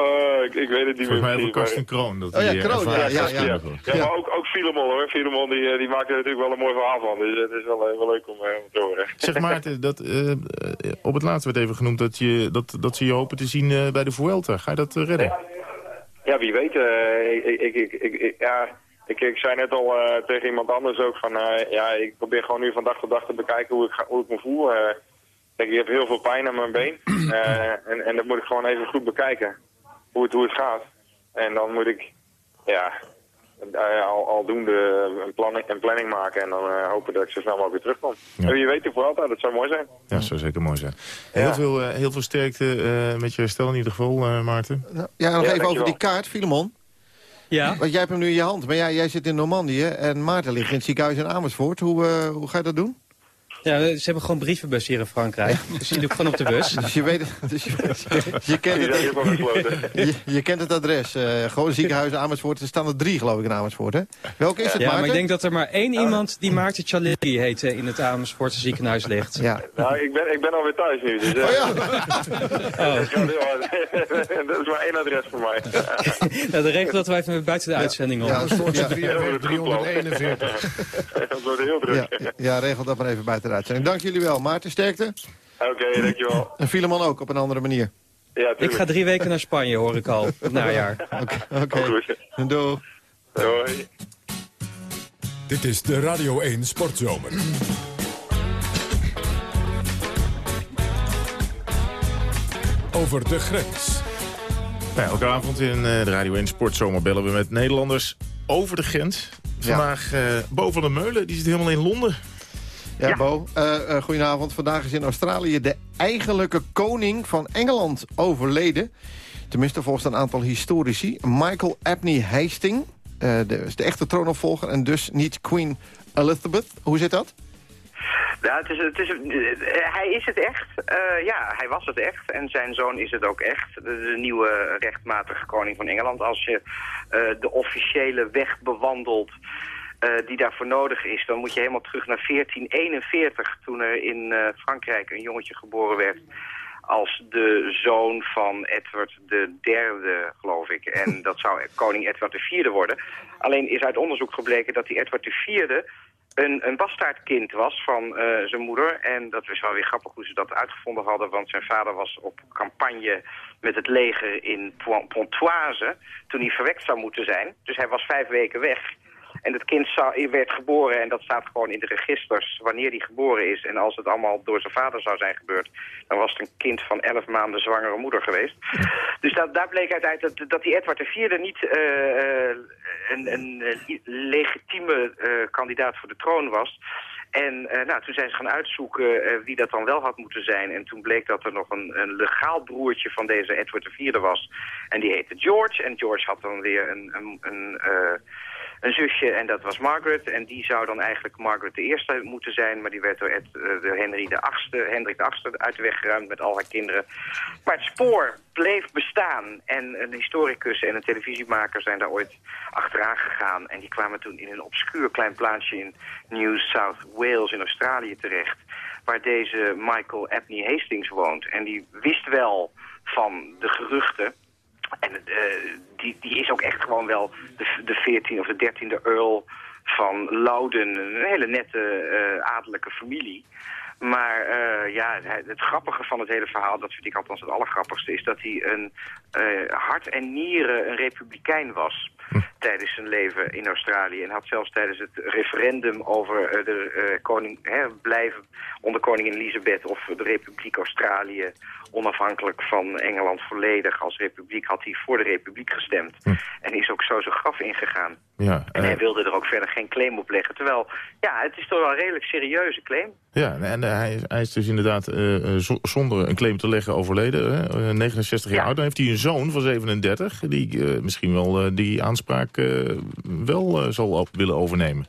Speaker 17: Uh, ik, ik, weet het niet
Speaker 3: Volgens mij
Speaker 17: meer.
Speaker 3: over Karsten Kroon. Dat
Speaker 2: oh ja,
Speaker 3: die,
Speaker 2: Kroon, ja, ja, ja.
Speaker 17: ja. ja, maar ook, ook Filemon hoor. Filemon die, die maakt er natuurlijk wel een mooi verhaal van. Dus het is wel, wel leuk om, uh, om te horen.
Speaker 3: Zeg Maarten, dat, uh, op het laatste werd even genoemd dat, je, dat, dat ze je hopen te zien uh, bij de Vuelta. Ga je dat redden?
Speaker 17: Ja. wie weet. ik, ik, ik, ik, ja, ik, ik zei net al tegen iemand anders ook van... ja, ik probeer gewoon nu van dag tot dag te bekijken hoe ik, hoe ik me voel. Kijk, ik heb heel veel pijn aan mijn been. en, en dat moet ik gewoon even goed bekijken hoe het, hoe het gaat. En dan moet ik, ja, al, aldoende een planning, een planning maken en dan uh, hopen dat ik zo snel mogelijk weer terugkom. Ja. En wie weet de altijd, dat zou mooi zijn.
Speaker 3: Ja, dat zou zeker mooi zijn. Heel, ja. veel, uh, heel veel sterkte uh, met je herstel in ieder geval, Maarten.
Speaker 2: Ja, nog even over die kaart, Filemon.
Speaker 16: Ja.
Speaker 2: Want jij hebt hem nu in je hand, maar ja, jij zit in Normandië en Maarten ligt in het ziekenhuis in Amersfoort. Hoe, hoe ga je dat doen?
Speaker 16: Ja, ze hebben gewoon brievenbus hier in Frankrijk. Dus die doe ik gewoon op de bus.
Speaker 2: Dus je weet het, dus je, je, kent, het, je, je, kent het adres. Uh, gewoon ziekenhuis Amersfoort. Er staan er drie, geloof ik, in Amersfoort. Hè? Welke is het,
Speaker 16: Ja,
Speaker 2: Maarten?
Speaker 16: maar ik denk dat er maar één iemand die Maarten Chaleri heet in het Amersfoortse ziekenhuis ligt.
Speaker 2: Ja.
Speaker 17: Nou, ik ben, ik ben alweer thuis nu. Dus, uh,
Speaker 2: oh ja.
Speaker 16: Oh.
Speaker 17: dat is maar één adres voor mij.
Speaker 16: nou, de regel dat wij even buiten de uitzending om.
Speaker 2: Ja,
Speaker 11: dat is 341.
Speaker 17: dat wordt heel druk.
Speaker 2: Ja, ja, regel dat maar even buiten de uitzending. Dank jullie wel. Maarten, sterkte.
Speaker 17: Oké, okay, dankjewel.
Speaker 2: En Filemon ook, op een andere manier.
Speaker 17: Ja,
Speaker 16: ik ga drie weken naar Spanje, hoor ik al. Het najaar.
Speaker 2: Oké, okay. doei.
Speaker 17: Doei.
Speaker 1: Dit is de Radio 1 Sportzomer. Over de grens.
Speaker 3: Ja, elke avond in de Radio 1 Sportzomer bellen we met Nederlanders over de grens. Vandaag uh, Bo van der Meulen, die zit helemaal in Londen.
Speaker 2: Ja, ja. Bo. Uh, uh, goedenavond. Vandaag is in Australië de eigenlijke koning van Engeland overleden. Tenminste volgens een aantal historici. Michael Abney Hastings. Uh, de, is de echte troonopvolger en dus niet Queen Elizabeth. Hoe zit dat?
Speaker 24: Ja, het is, het is, hij is het echt. Uh, ja, hij was het echt. En zijn zoon is het ook echt. De, de nieuwe rechtmatige koning van Engeland. Als je uh, de officiële weg bewandelt... Uh, die daarvoor nodig is, dan moet je helemaal terug naar 1441... toen er in uh, Frankrijk een jongetje geboren werd als de zoon van Edward de derde, geloof ik. En dat zou koning Edward de vierde worden. Alleen is uit onderzoek gebleken dat die Edward de vierde... Een, een bastaardkind was van uh, zijn moeder. En dat is wel weer grappig hoe ze dat uitgevonden hadden. Want zijn vader was op campagne met het leger in Pontoise... toen hij verwekt zou moeten zijn. Dus hij was vijf weken weg... En het kind werd geboren en dat staat gewoon in de registers wanneer die geboren is. En als het allemaal door zijn vader zou zijn gebeurd, dan was het een kind van elf maanden zwangere moeder geweest. Dus dat, daar bleek uit dat, dat die Edward IV niet uh, een, een, een legitieme uh, kandidaat voor de troon was. En uh, nou, toen zijn ze gaan uitzoeken uh, wie dat dan wel had moeten zijn. En toen bleek dat er nog een, een legaal broertje van deze Edward IV was. En die heette George. En George had dan weer een... een, een uh, een zusje en dat was Margaret. En die zou dan eigenlijk Margaret de eerste moeten zijn. Maar die werd door, Ed, door Henry de achtste, Hendrik de achtste uit de weg geruimd met al haar kinderen. Maar het spoor bleef bestaan. En een historicus en een televisiemaker zijn daar ooit achteraan gegaan. En die kwamen toen in een obscuur klein plaatsje in New South Wales in Australië terecht. Waar deze Michael Abney Hastings woont. En die wist wel van de geruchten en uh, die, die is ook echt gewoon wel de, de 14e of de 13e Earl van Loudon. Een hele nette uh, adellijke familie. Maar uh, ja, het grappige van het hele verhaal, dat vind ik althans het allergrappigste... is dat hij een hart en nieren een republikein was hm. Tijdens zijn leven in Australië. En had zelfs tijdens het referendum over uh, de koning, hè, blijven onder koningin Elisabeth... of de republiek Australië onafhankelijk van Engeland volledig als republiek... had hij voor de republiek gestemd. Hm. En is ook zo zijn graf ingegaan.
Speaker 3: Ja,
Speaker 24: en hij wilde er ook verder geen claim op leggen. Terwijl, ja, het is toch wel een redelijk serieuze claim.
Speaker 3: Ja, en uh, hij, hij, is dus inderdaad uh, zonder een claim te leggen overleden. Hè? 69 jaar ja. oud. Dan heeft hij een zoon van 37... die misschien wel die aanspraak wel zal op willen overnemen.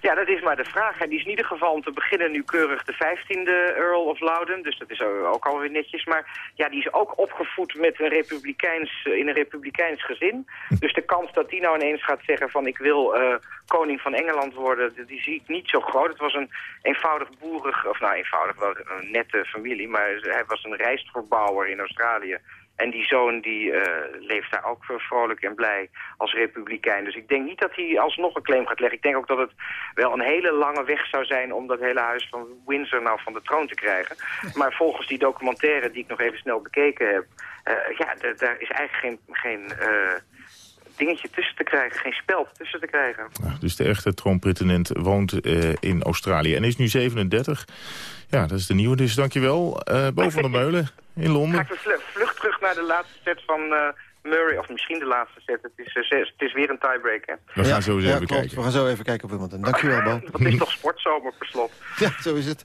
Speaker 24: Ja, dat is maar de vraag. En die is in ieder geval om te beginnen nu keurig de 15e Earl of Loudon. Dus dat is ook alweer netjes. Maar ja, die is ook opgevoed met een republikeins, eh, in een republikeins gezin. Dus de kans dat die nou ineens gaat zeggen van ik wil eh, koning van Engeland worden, die zie ik niet zo groot. Het was een eenvoudig boerig, of nou eenvoudig wel een nette familie, maar hij was een rijstverbouwer in Australië. En die zoon die eh, leeft daar ook vrolijk en blij als republikein. Dus ik denk niet dat hij alsnog een claim gaat leggen. Ik denk ook dat het wel een hele lange weg zou zijn... om dat hele huis van Windsor nou van de troon te krijgen. Maar volgens die documentaire die ik nog even snel bekeken heb... eh, ja, daar is eigenlijk geen... geen eh, dingetje tussen te krijgen, geen speld tussen te krijgen.
Speaker 3: Dus de echte troonpretendent woont eh, in Australië en is nu 37. Ja, dat is de nieuwe, dus dankjewel. Eh Bo van der Meulen in
Speaker 24: Ga
Speaker 3: Londen.
Speaker 24: ik vl- vlug terug naar de laatste set van eh, Murray, of misschien de laatste set. Het is, zes- het is weer een tiebreak, hè?
Speaker 3: We gaan zo eens
Speaker 2: ja,
Speaker 3: even
Speaker 2: klopt.
Speaker 3: kijken.
Speaker 2: We gaan zo even kijken op Wimbledon. Dankjewel, Bo.
Speaker 24: Dat is toch sportzomer per slot.
Speaker 2: Ja, zo is het.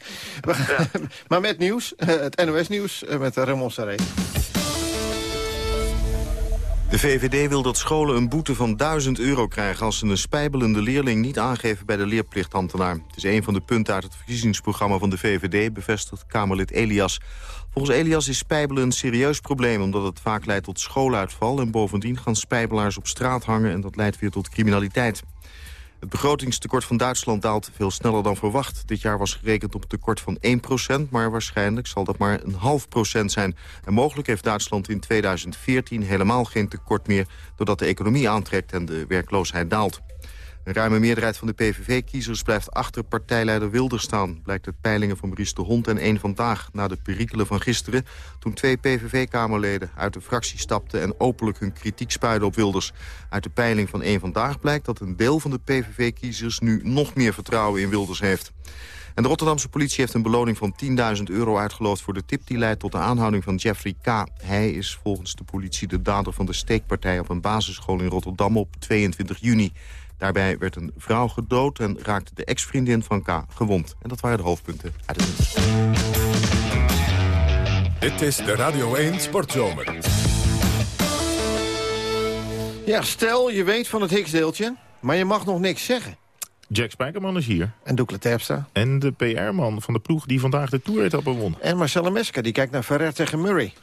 Speaker 2: Maar met nieuws, het NOS-nieuws met Ramon Saré.
Speaker 4: De VVD wil dat scholen een boete van 1000 euro krijgen... als ze een spijbelende leerling niet aangeven bij de leerplichtambtenaar. Het is een van de punten uit het verkiezingsprogramma van de VVD... bevestigt Kamerlid Elias. Volgens Elias is spijbelen een serieus probleem... omdat het vaak leidt tot schooluitval... en bovendien gaan spijbelaars op straat hangen... en dat leidt weer tot criminaliteit. Het begrotingstekort van Duitsland daalt veel sneller dan verwacht. Dit jaar was gerekend op een tekort van 1% maar waarschijnlijk zal dat maar een half procent zijn. En mogelijk heeft Duitsland in 2014 helemaal geen tekort meer... doordat de economie aantrekt en de werkloosheid daalt. Een ruime meerderheid van de PVV-kiezers blijft achter partijleider Wilders staan... blijkt uit peilingen van Maurice de Hond en één Vandaag... na de perikelen van gisteren... toen twee PVV-kamerleden uit de fractie stapten... en openlijk hun kritiek spuiden op Wilders. Uit de peiling van één Vandaag blijkt dat een deel van de PVV-kiezers... nu nog meer vertrouwen in Wilders heeft. En de Rotterdamse politie heeft een beloning van 10.000 euro uitgeloofd... voor de tip die leidt tot de aanhouding van Jeffrey K. Hij is volgens de politie de dader van de steekpartij... op een basisschool in Rotterdam op 22 juni. Daarbij werd een vrouw gedood en raakte de ex-vriendin van K. gewond. En dat waren de hoofdpunten uit het nieuws.
Speaker 1: Dit is de Radio 1 Sportzomer.
Speaker 2: Ja, stel je weet van het Higgsdeeltje, maar je mag nog niks zeggen.
Speaker 3: Jack Spijkerman is hier.
Speaker 2: En Doekle Terpstra.
Speaker 3: En de PR-man van de ploeg die vandaag de Tour-etappe won.
Speaker 2: En Marcella Mesker, die kijkt naar Ferrer tegen Murray.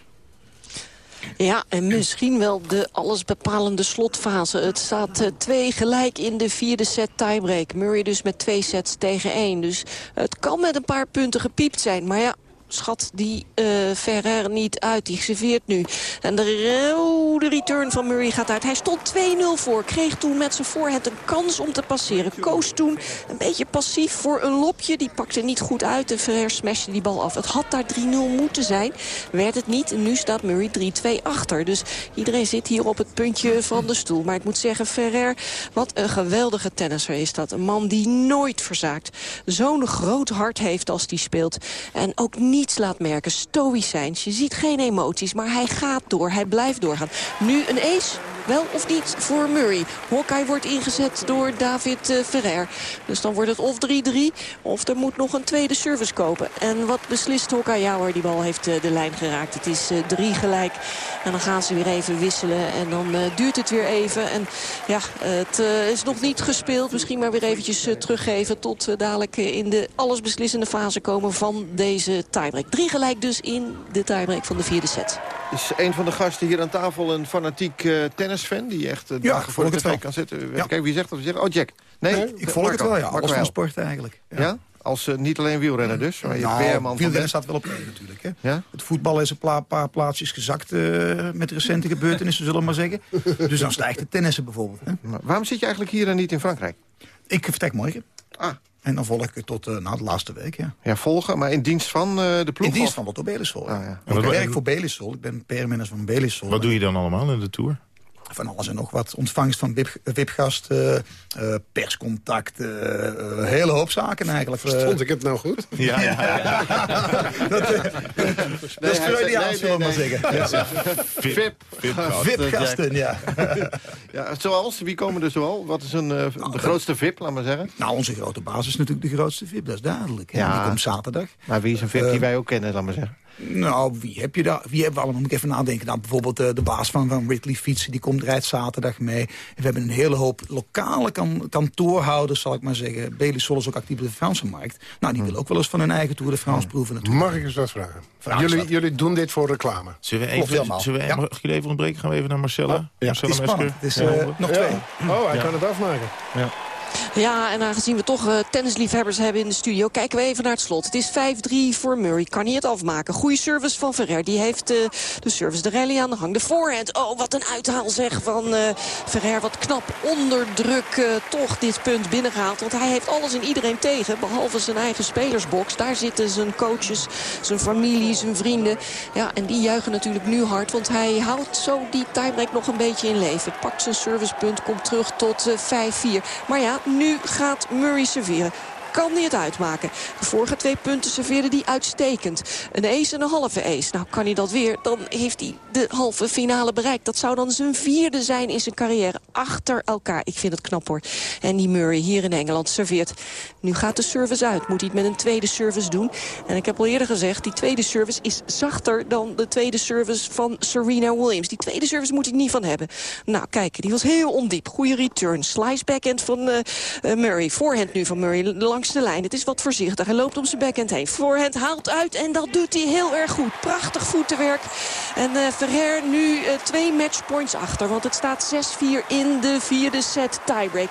Speaker 6: Ja, en misschien wel de allesbepalende slotfase. Het staat eh, twee gelijk in de vierde set tiebreak. Murray dus met twee sets tegen één. Dus het kan met een paar punten gepiept zijn. Maar ja, schat die eh Ferrer niet uit. Die serveert nu. En de rode return van Murray gaat uit. Hij stond 2-0 voor. Kreeg toen met zijn voorhand een kans om te passeren. Koos toen een beetje passief voor een lopje. Die pakte niet goed uit. En Ferrer smashte die bal af. Het had daar 3-0 moeten zijn. Werd het niet. En nu staat Murray 3-2 achter. Dus iedereen zit hier op het puntje van de stoel. Maar ik moet zeggen, Ferrer, wat een geweldige tennisser is dat. Een man die nooit verzaakt. Zo'n groot hart heeft als die speelt. En ook niets laat merken. Stoïcijns. Je ziet geen emoties, maar hij gaat door. Hij blijft doorgaan. Nu een ace. Wel of niet voor Murray. Hawkeye wordt ingezet door David eh, Ferrer. Dus dan wordt het of 3-3 of er moet nog een tweede service kopen. En wat beslist Hawkeye? Ja hoor, die bal heeft eh, de lijn geraakt. Het is eh, drie gelijk. En dan gaan ze weer even wisselen. En dan eh, duurt het weer even. En ja, het eh, is nog niet gespeeld. Misschien maar weer eventjes eh, teruggeven tot eh, dadelijk eh, in de allesbeslissende fase komen van deze tiebreak. Drie gelijk dus in de tiebreak van de vierde set.
Speaker 2: Is een van de gasten hier aan tafel een fanatiek eh, tennisfan... die echt uh,
Speaker 13: Ja,
Speaker 2: dagen voor de
Speaker 13: het
Speaker 2: tv kan zitten?
Speaker 13: Ja.
Speaker 2: Kijken wie zegt dat. Zegt, oh, Jack. Nee,
Speaker 13: Nee, ik volg het wel, ja.
Speaker 2: Marco
Speaker 13: Alles van sport eigenlijk.
Speaker 2: Ja? Als eh, niet alleen wielrennen dus, maar je
Speaker 13: nou, wielrennen staat wel op één natuurlijk. Hè.
Speaker 2: Ja?
Speaker 13: Het voetbal is een pla- paar plaatsjes gezakt eh, met recente gebeurtenissen, zullen we maar zeggen. Dus dan stijgt de tennissen bijvoorbeeld. Hè.
Speaker 2: Maar waarom zit je eigenlijk hier en niet in Frankrijk?
Speaker 13: Ik vertrek morgen.
Speaker 2: Ah.
Speaker 13: En dan volg ik het tot eh, nou, de laatste week, ja.
Speaker 2: Ja, volgen, maar in dienst van eh, de ploeg?
Speaker 13: In dienst
Speaker 2: of-
Speaker 13: van Lotto Belisol.
Speaker 2: Ah, ja.
Speaker 3: En
Speaker 13: Ik werk voor Belisol. Ik ben PR-manager van Belisol.
Speaker 3: Wat doe je dan allemaal in de Tour?
Speaker 13: Van alles en nog wat. Ontvangst van VIP- VIP-gast, eh, eh, perscontact, eh, eh, hele hoop zaken eigenlijk.
Speaker 11: Stond ik het nou goed?
Speaker 3: Ja,
Speaker 13: dat, eh, dat is Freudiaans,
Speaker 2: zei-
Speaker 13: zullen we maar
Speaker 2: nee,
Speaker 13: zeggen.
Speaker 2: nee.
Speaker 13: Ja.
Speaker 2: VIP.
Speaker 13: VIP-gasten, ja.
Speaker 2: ja. Zoals, wie komen er zoal? Wat is een, eh, de grootste VIP, laat maar zeggen?
Speaker 13: Nou, onze grote baas is natuurlijk de grootste VIP, dat is duidelijk.
Speaker 2: Ja.
Speaker 13: Die komt zaterdag.
Speaker 2: Maar wie is een VIP die wij ook kennen, laat maar zeggen?
Speaker 13: Nou, wie heb je daar? Wie hebben we allemaal? Moet ik even nadenken. Nou, bijvoorbeeld eh, de baas van, van Ridley Fietsen, die komt rijdt zaterdag mee. We hebben een hele hoop lokale kan, kantoorhouders, zal ik maar zeggen. Bailey Sol is ook actief op de Franse markt. Nou, die willen ook wel eens van hun eigen Tour de France proeven natuurlijk.
Speaker 11: Mag ik eens wat vragen?
Speaker 13: Vraag
Speaker 11: jullie,
Speaker 13: wat.
Speaker 11: jullie doen dit voor reclame.
Speaker 3: Zullen we even, zullen we,
Speaker 13: Ja.
Speaker 3: mag ik jullie even ontbreken? Gaan we even naar Marcella?
Speaker 11: ja.
Speaker 3: Marcella
Speaker 13: Het is spannend. Het is, eh, nog twee.
Speaker 11: Oh, hij
Speaker 3: Ja.
Speaker 11: kan het afmaken.
Speaker 3: Ja.
Speaker 6: Ja, en aangezien we toch eh, tennisliefhebbers hebben in de studio... kijken we even naar het slot. Het is 5-3 voor Murray. Kan hij het afmaken? Goede service van Ferrer. Die heeft eh, de service de rally aan de hang. De voorhand. Oh, wat een uithaal zeg van eh Ferrer. Wat knap onder druk toch dit punt binnengehaald. Want hij heeft alles en iedereen tegen. Behalve zijn eigen spelersbox. Daar zitten zijn coaches, zijn familie, zijn vrienden. Ja, en die juichen natuurlijk nu hard. Want hij houdt zo die tiebreak nog een beetje in leven. Pakt zijn servicepunt, komt terug tot eh, 5-4. Maar ja, nu gaat Murray serveren. Kan hij het uitmaken? De vorige twee punten serveerde hij uitstekend. Een ace en een halve ace. Nou, kan hij dat weer, dan heeft hij de halve finale bereikt. Dat zou dan zijn vierde zijn in zijn carrière. Achter elkaar. Ik vind het knap hoor. En die Murray hier in Engeland serveert. Nu gaat de service uit. Moet hij het met een tweede service doen. En ik heb al eerder gezegd, die tweede service is zachter dan de tweede service van Serena Williams. Die tweede service moet hij niet van hebben. Nou, kijk, die was heel ondiep. Goede return. Slice backhand van eh, eh, Murray. Voorhand nu van Murray de lijn. Het is wat voorzichtig. Hij loopt om zijn backhand heen. Voorhand haalt uit en dat doet hij heel erg goed. Prachtig voetenwerk. En eh Ferrer nu eh, twee matchpoints achter. Want het staat 6-4 in de vierde set tiebreak.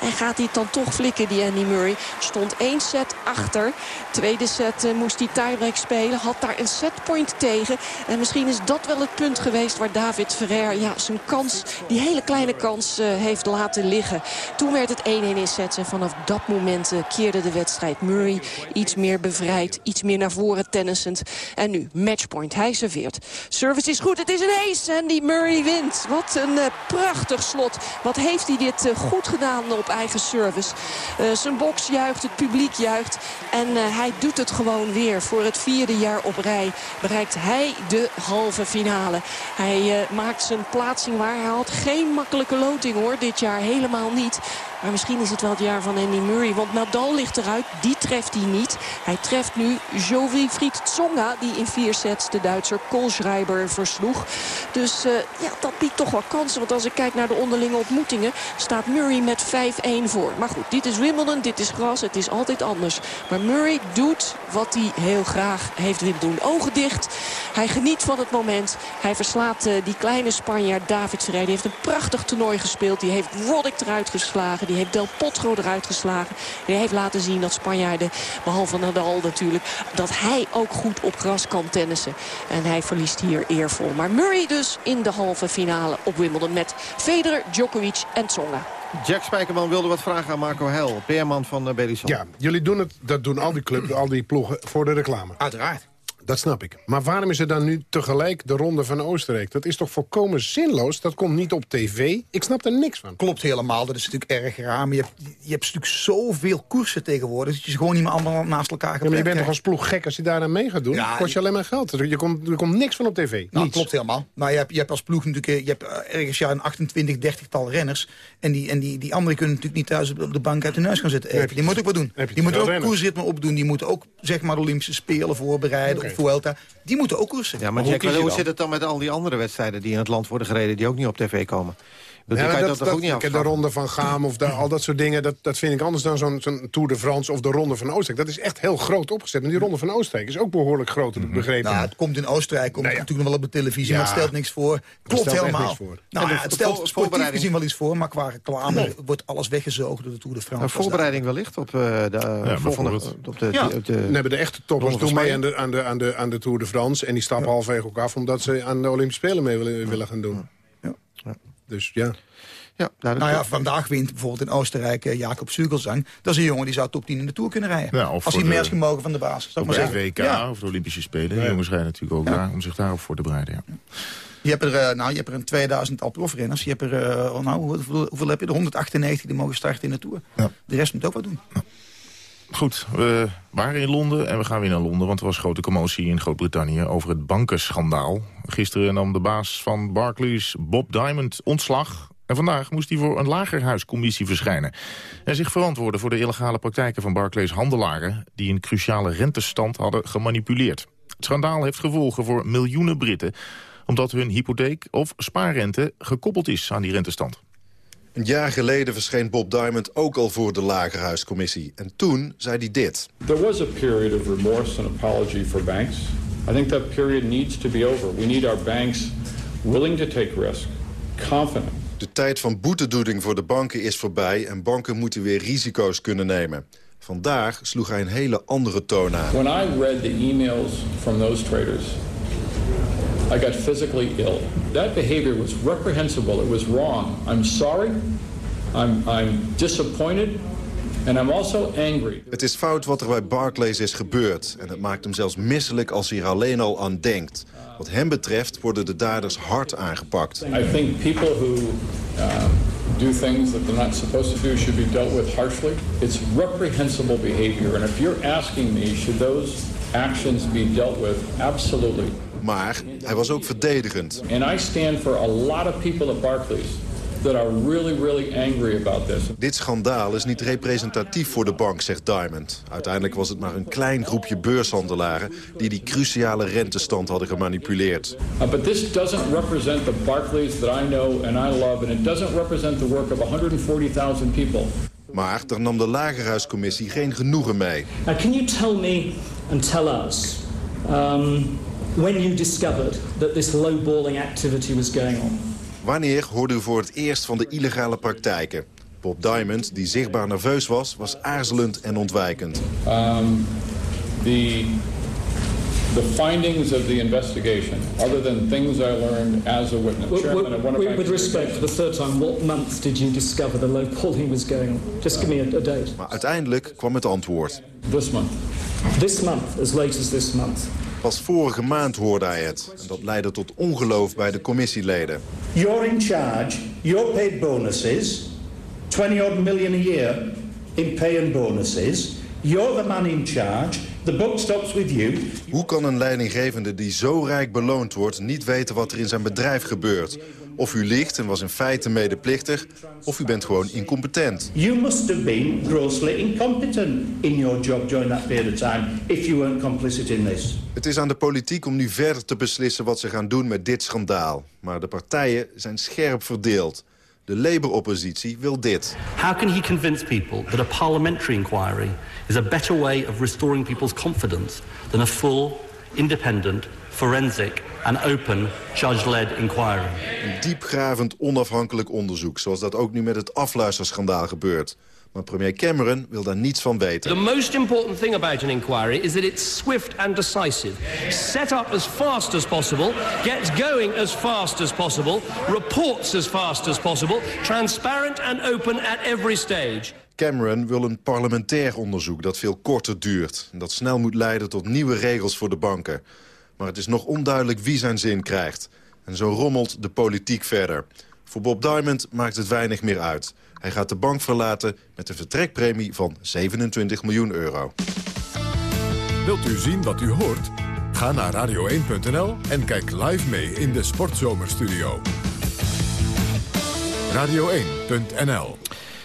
Speaker 6: En gaat hij het dan toch flikken, die Andy Murray? Stond één set achter. Tweede set eh, moest hij tiebreak spelen. Had daar een setpoint tegen. En misschien is dat wel het punt geweest waar David Ferrer ja, zijn kans, die hele kleine kans, heeft laten liggen. Toen werd het 1-1 in sets. En vanaf dat moment keerde de wedstrijd. Murray iets meer bevrijd, iets meer naar voren tennissend. En nu, matchpoint. Hij serveert. Service is goed, het is een ace. En die Murray wint. Wat een eh, prachtig slot. Wat heeft hij dit eh, goed gedaan op eigen service. Eh, zijn box juicht, het publiek juicht. En hij doet het gewoon weer. Voor het vierde jaar op rij bereikt hij de halve finale. Hij maakt zijn plaatsing waar. Hij had geen makkelijke loting hoor, dit jaar helemaal niet. Maar misschien is het wel het jaar van Andy Murray. Want Nadal ligt eruit. Die treft hij niet. Hij treft nu Jovi-Fried Tsonga. Die in vier sets de Duitser Kohlschreiber versloeg. Dus eh, ja, dat biedt toch wel kansen. Want als ik kijk naar de onderlinge ontmoetingen... staat Murray met 5-1 voor. Maar goed, dit is Wimbledon. Dit is gras. Het is altijd anders. Maar Murray doet wat hij heel graag heeft willen doen. Ogen dicht. Hij geniet van het moment. Hij verslaat eh, die kleine Spanjaard David Ferrer. Die heeft een prachtig toernooi gespeeld. Die heeft Roddick eruit geslagen. Die heeft Del Potro eruit geslagen. Die heeft laten zien dat Spanjaarden, behalve Nadal natuurlijk... dat hij ook goed op gras kan tennissen. En hij verliest hier eervol. Maar Murray dus in de halve finale op Wimbledon... met Federer, Djokovic en Tsonga.
Speaker 2: Jack Spijkerman wilde wat vragen aan Marco Hel, PR-man van uh, Belisol.
Speaker 11: Ja, jullie doen het, dat doen al die clubs, al die ploegen voor de reclame.
Speaker 13: Uiteraard.
Speaker 11: Dat snap ik. Maar waarom is er dan nu tegelijk de Ronde van Oostenrijk? Dat is toch volkomen zinloos? Dat komt niet op tv. Ik snap er niks van.
Speaker 13: Klopt helemaal, dat is natuurlijk erg raar. Maar je hebt, je hebt natuurlijk zoveel koersen tegenwoordig... dat je ze gewoon niet meer allemaal naast elkaar gaat
Speaker 11: Ja, maar je bent toch als ploeg gek als je daar aan mee gaat doen?
Speaker 13: Ja,
Speaker 11: kost je alleen maar geld. Je komt, er komt niks van op tv.
Speaker 13: Nou,
Speaker 11: Niets.
Speaker 13: klopt helemaal. Maar je hebt, je hebt als ploeg natuurlijk eh, je hebt eh, ergens jaar een 28, 30-tal renners. En, die, en die, die anderen kunnen natuurlijk niet thuis op de bank uit de neus gaan zitten. Die moeten ook wat doen. Die moeten ook
Speaker 11: renners.
Speaker 13: koersritme opdoen. Die moeten ook zeg maar, de Olympische Spelen voorbereiden. Vuelta. Die moeten ook koersen.
Speaker 2: Ja, maar
Speaker 13: hoe
Speaker 2: Jack, zit het dan met al die andere wedstrijden die in het land worden gereden... die ook niet op tv komen? Dat,
Speaker 11: Ja,
Speaker 2: kan
Speaker 11: dat,
Speaker 2: dat, toch ook niet
Speaker 11: dat, de ronde van Gaam of al dat soort dingen... dat, dat vind ik anders dan zo'n zo'n Tour de France of de ronde van Oostenrijk. Dat is echt heel groot opgezet. En die ronde van Oostenrijk is ook behoorlijk groot, heb ik begrepen.
Speaker 13: Nou, het komt in Oostenrijk, komt
Speaker 11: Nou ja.
Speaker 13: natuurlijk nog wel op de televisie,
Speaker 11: Ja.
Speaker 13: maar het stelt niks voor. Klopt helemaal.
Speaker 11: niks voor.
Speaker 13: Nou,
Speaker 2: de
Speaker 13: het stelt sportief gezien wel iets voor, maar qua reclame wordt alles weggezogen door de Tour de France.
Speaker 2: Een voorbereiding wellicht op eh, de eh, volgende...
Speaker 3: bijvoorbeeld.
Speaker 2: Op de,
Speaker 13: Ja.
Speaker 2: op de,
Speaker 11: Dan hebben de echte toppers
Speaker 2: Ronde
Speaker 11: doen mee aan de, aan, de, aan, de, aan de Tour de France. En die stappen halverwege ook af omdat ze aan de Olympische Spelen mee willen, willen gaan doen.
Speaker 13: Ja.
Speaker 11: Dus ja.
Speaker 2: ja, nou,
Speaker 13: Nou ja, vandaag wint bijvoorbeeld in Oostenrijk eh, Jacob Zugelsang. Dat is een jongen die zou top 10 in de Tour kunnen rijden.
Speaker 3: Ja, of
Speaker 13: Als hij meer mogen van de basis. Zou
Speaker 3: Op het
Speaker 13: zeggen.
Speaker 3: WK
Speaker 13: Ja.
Speaker 3: of de Olympische Spelen. Jongens rijden natuurlijk ook daar om zich daarop voor te bereiden. Ja.
Speaker 13: Je hebt er, eh, nou, je hebt er een 2000 al profrenners. Je hebt er, eh, nou, hoeveel, hoeveel heb je er? 198 die mogen starten in de Tour.
Speaker 3: Ja.
Speaker 13: De rest moet ook wat doen.
Speaker 3: Goed, we waren in Londen en we gaan weer naar Londen... want er was grote commotie in Groot-Brittannië over het bankenschandaal. Gisteren nam de baas van Barclays, Bob Diamond, ontslag... En vandaag moest hij voor een lagerhuiscommissie verschijnen... en zich verantwoorden voor de illegale praktijken van Barclays handelaren... die een cruciale rentestand hadden gemanipuleerd. Het schandaal heeft gevolgen voor miljoenen Britten... omdat hun hypotheek of spaarrente gekoppeld is aan die rentestand.
Speaker 25: Een jaar geleden verscheen Bob Diamond ook al voor de Lagerhuiscommissie. En toen zei hij dit.
Speaker 26: There was a period of remorse and apology for banks. I think that period needs to be over. We need our banks willing to take risk, confident.
Speaker 25: De tijd van boetedoening voor de banken is voorbij... en banken moeten weer risico's kunnen nemen. Vandaag sloeg hij een hele andere toon aan.
Speaker 26: When I read the emails from those traders, I got physically ill. That behavior was reprehensible. It was wrong. I'm sorry. I'm, I'm disappointed. And I'm also angry.
Speaker 25: Het is fout wat er bij Barclays is gebeurd. En het maakt hem zelfs misselijk als hij er alleen al aan denkt. Wat hem betreft worden de daders hard aangepakt.
Speaker 26: I think people who um, do things that they're not supposed to do should be dealt with harshly. It's reprehensible behavior. And if you're asking me, should those actions be dealt with? Absolutely.
Speaker 25: Maar hij was ook verdedigend.
Speaker 26: And I stand for a lot of people at Barclays that are really, really angry about this.
Speaker 25: Dit schandaal is niet representatief voor de bank, zegt Diamond. Uiteindelijk was het maar een klein groepje beurshandelaren... die die cruciale rentestand hadden gemanipuleerd.
Speaker 26: Uh, but this doesn't represent the Barclays that I know and I love... and it doesn't represent the work of 140,000 people.
Speaker 25: Maar daar nam de Lagerhuiscommissie geen genoegen mee.
Speaker 27: Now, can you tell me and tell us... Um, when you discovered that this lowballing activity was going on?
Speaker 25: Wanneer hoorde u voor het eerst van de illegale praktijken? Bob Diamond, die zichtbaar nerveus was, was aarzelend en ontwijkend.
Speaker 26: Um, the, the findings of the investigation, other than things I learned as a witness.
Speaker 27: W-
Speaker 26: Chairman, of one of my
Speaker 27: with respect, for the third time, what month did you discover the lowballing was going on? Just give me a, a date.
Speaker 25: Maar uiteindelijk kwam het antwoord.
Speaker 26: This month.
Speaker 27: This month, as late as this month.
Speaker 25: Pas vorige maand hoorde hij het. En dat leidde tot ongeloof bij de commissieleden.
Speaker 28: You're in charge, you're paid bonuses, 20 odd million a year in pay and bonuses. You're the man in charge, the book stops with you.
Speaker 25: Hoe kan een leidinggevende die zo rijk beloond wordt... niet weten wat er in zijn bedrijf gebeurt? Of u ligt en was in feite medeplichtig, of u bent gewoon incompetent.
Speaker 28: You must have been grossly incompetent in your job during that period of time if you weren't complicit in this.
Speaker 25: Het is aan de politiek om nu verder te beslissen wat ze gaan doen met dit schandaal. Maar de partijen zijn scherp verdeeld. De Labour-oppositie wil dit.
Speaker 29: How can he convince people that a parliamentary inquiry is a better way of restoring people's confidence than a full, independent, forensic and open judge-led inquiry?
Speaker 25: Een diepgravend onafhankelijk onderzoek, zoals dat ook nu met het afluisterschandaal gebeurt. Maar premier Cameron wil daar niets van weten.
Speaker 30: The most important thing about an inquiry is that it's swift and decisive. Set up as fast as possible, gets going as fast as possible, reports as fast as possible, transparent and open at every stage.
Speaker 25: Cameron wil een parlementair onderzoek dat veel korter duurt. En dat snel moet leiden tot nieuwe regels voor de banken. Maar het is nog onduidelijk wie zijn zin krijgt. En zo rommelt de politiek verder. Voor Bob Diamond maakt het weinig meer uit. Hij gaat de bank verlaten met een vertrekpremie van 27 miljoen euro.
Speaker 1: Wilt u zien wat u hoort? Ga naar radio1.nl en kijk live mee in de Sportzomerstudio. Radio1.nl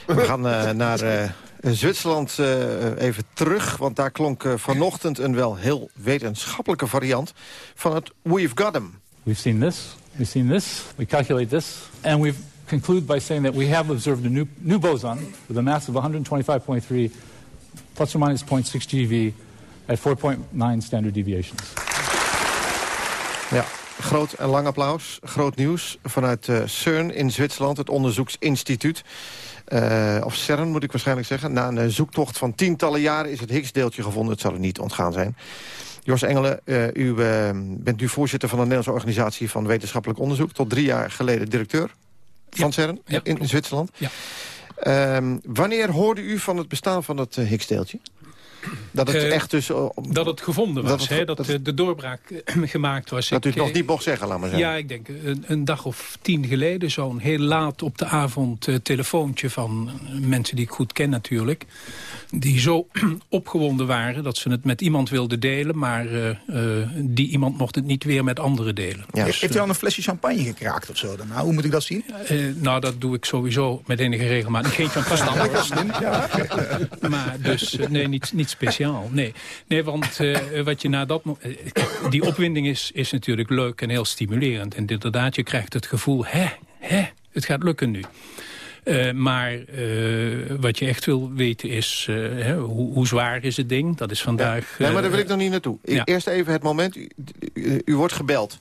Speaker 2: We gaan uh, naar uh, Zwitserland uh, even terug. Want daar klonk vanochtend een wel heel wetenschappelijke variant van het We've Got 'em.
Speaker 31: We've seen this, we've seen this, we calculate this, and we've conclude by saying that we have observed a new, new boson with a mass of 125.3 plus or minus 0.6 GeV at 4.9 standard deviations.
Speaker 2: Ja, groot en lang applaus. Groot nieuws vanuit uh, CERN in Zwitserland, het onderzoeksinstituut. Uh, of CERN moet ik waarschijnlijk zeggen. Na een uh, zoektocht van tientallen jaren is het Higgs-deeltje gevonden. Het zal er niet ontgaan zijn. Jos Engelen, uh, u bent nu voorzitter van de Nederlandse Organisatie van Wetenschappelijk Onderzoek. Tot drie jaar geleden directeur van CERN
Speaker 12: ja,
Speaker 2: in, in Zwitserland.
Speaker 12: Ja.
Speaker 2: Um, wanneer hoorde u van het bestaan van het Higgs-deeltje? Dat het
Speaker 12: uh,
Speaker 2: echt dus... Uh,
Speaker 12: dat het gevonden was,
Speaker 2: dat,
Speaker 12: het, dat, dat de doorbraak gemaakt was.
Speaker 2: Dat u het nog niet mocht zeggen, laat maar zeggen.
Speaker 12: Ja, ik denk een, een dag of tien geleden, zo'n heel laat op de avond... telefoontje van mensen die ik goed ken natuurlijk... die zo opgewonden waren dat ze het met iemand wilden delen... maar die iemand mocht het niet weer met anderen delen.
Speaker 13: Ja. Dus, Heeft u al een flesje champagne gekraakt of zo? Dan? Nou, hoe moet ik dat zien?
Speaker 12: nou, dat doe ik sowieso met enige regelmaat. Geen champagne.
Speaker 13: Verstandig. Ja.
Speaker 12: maar dus, nee, niet, niet speciaal. Nee, nee want uh, wat je na dat... die opwinding is, is natuurlijk leuk en heel stimulerend. En inderdaad, je krijgt het gevoel... hè, hè, het gaat lukken nu. Uh, maar uh, wat je echt wil weten is, uh, hè, hoe, hoe, zwaar is het ding? Dat is vandaag...
Speaker 2: Ja. Nee, maar daar wil ik nog niet naartoe. Ja. Eerst even het moment, u, u, u, wordt gebeld.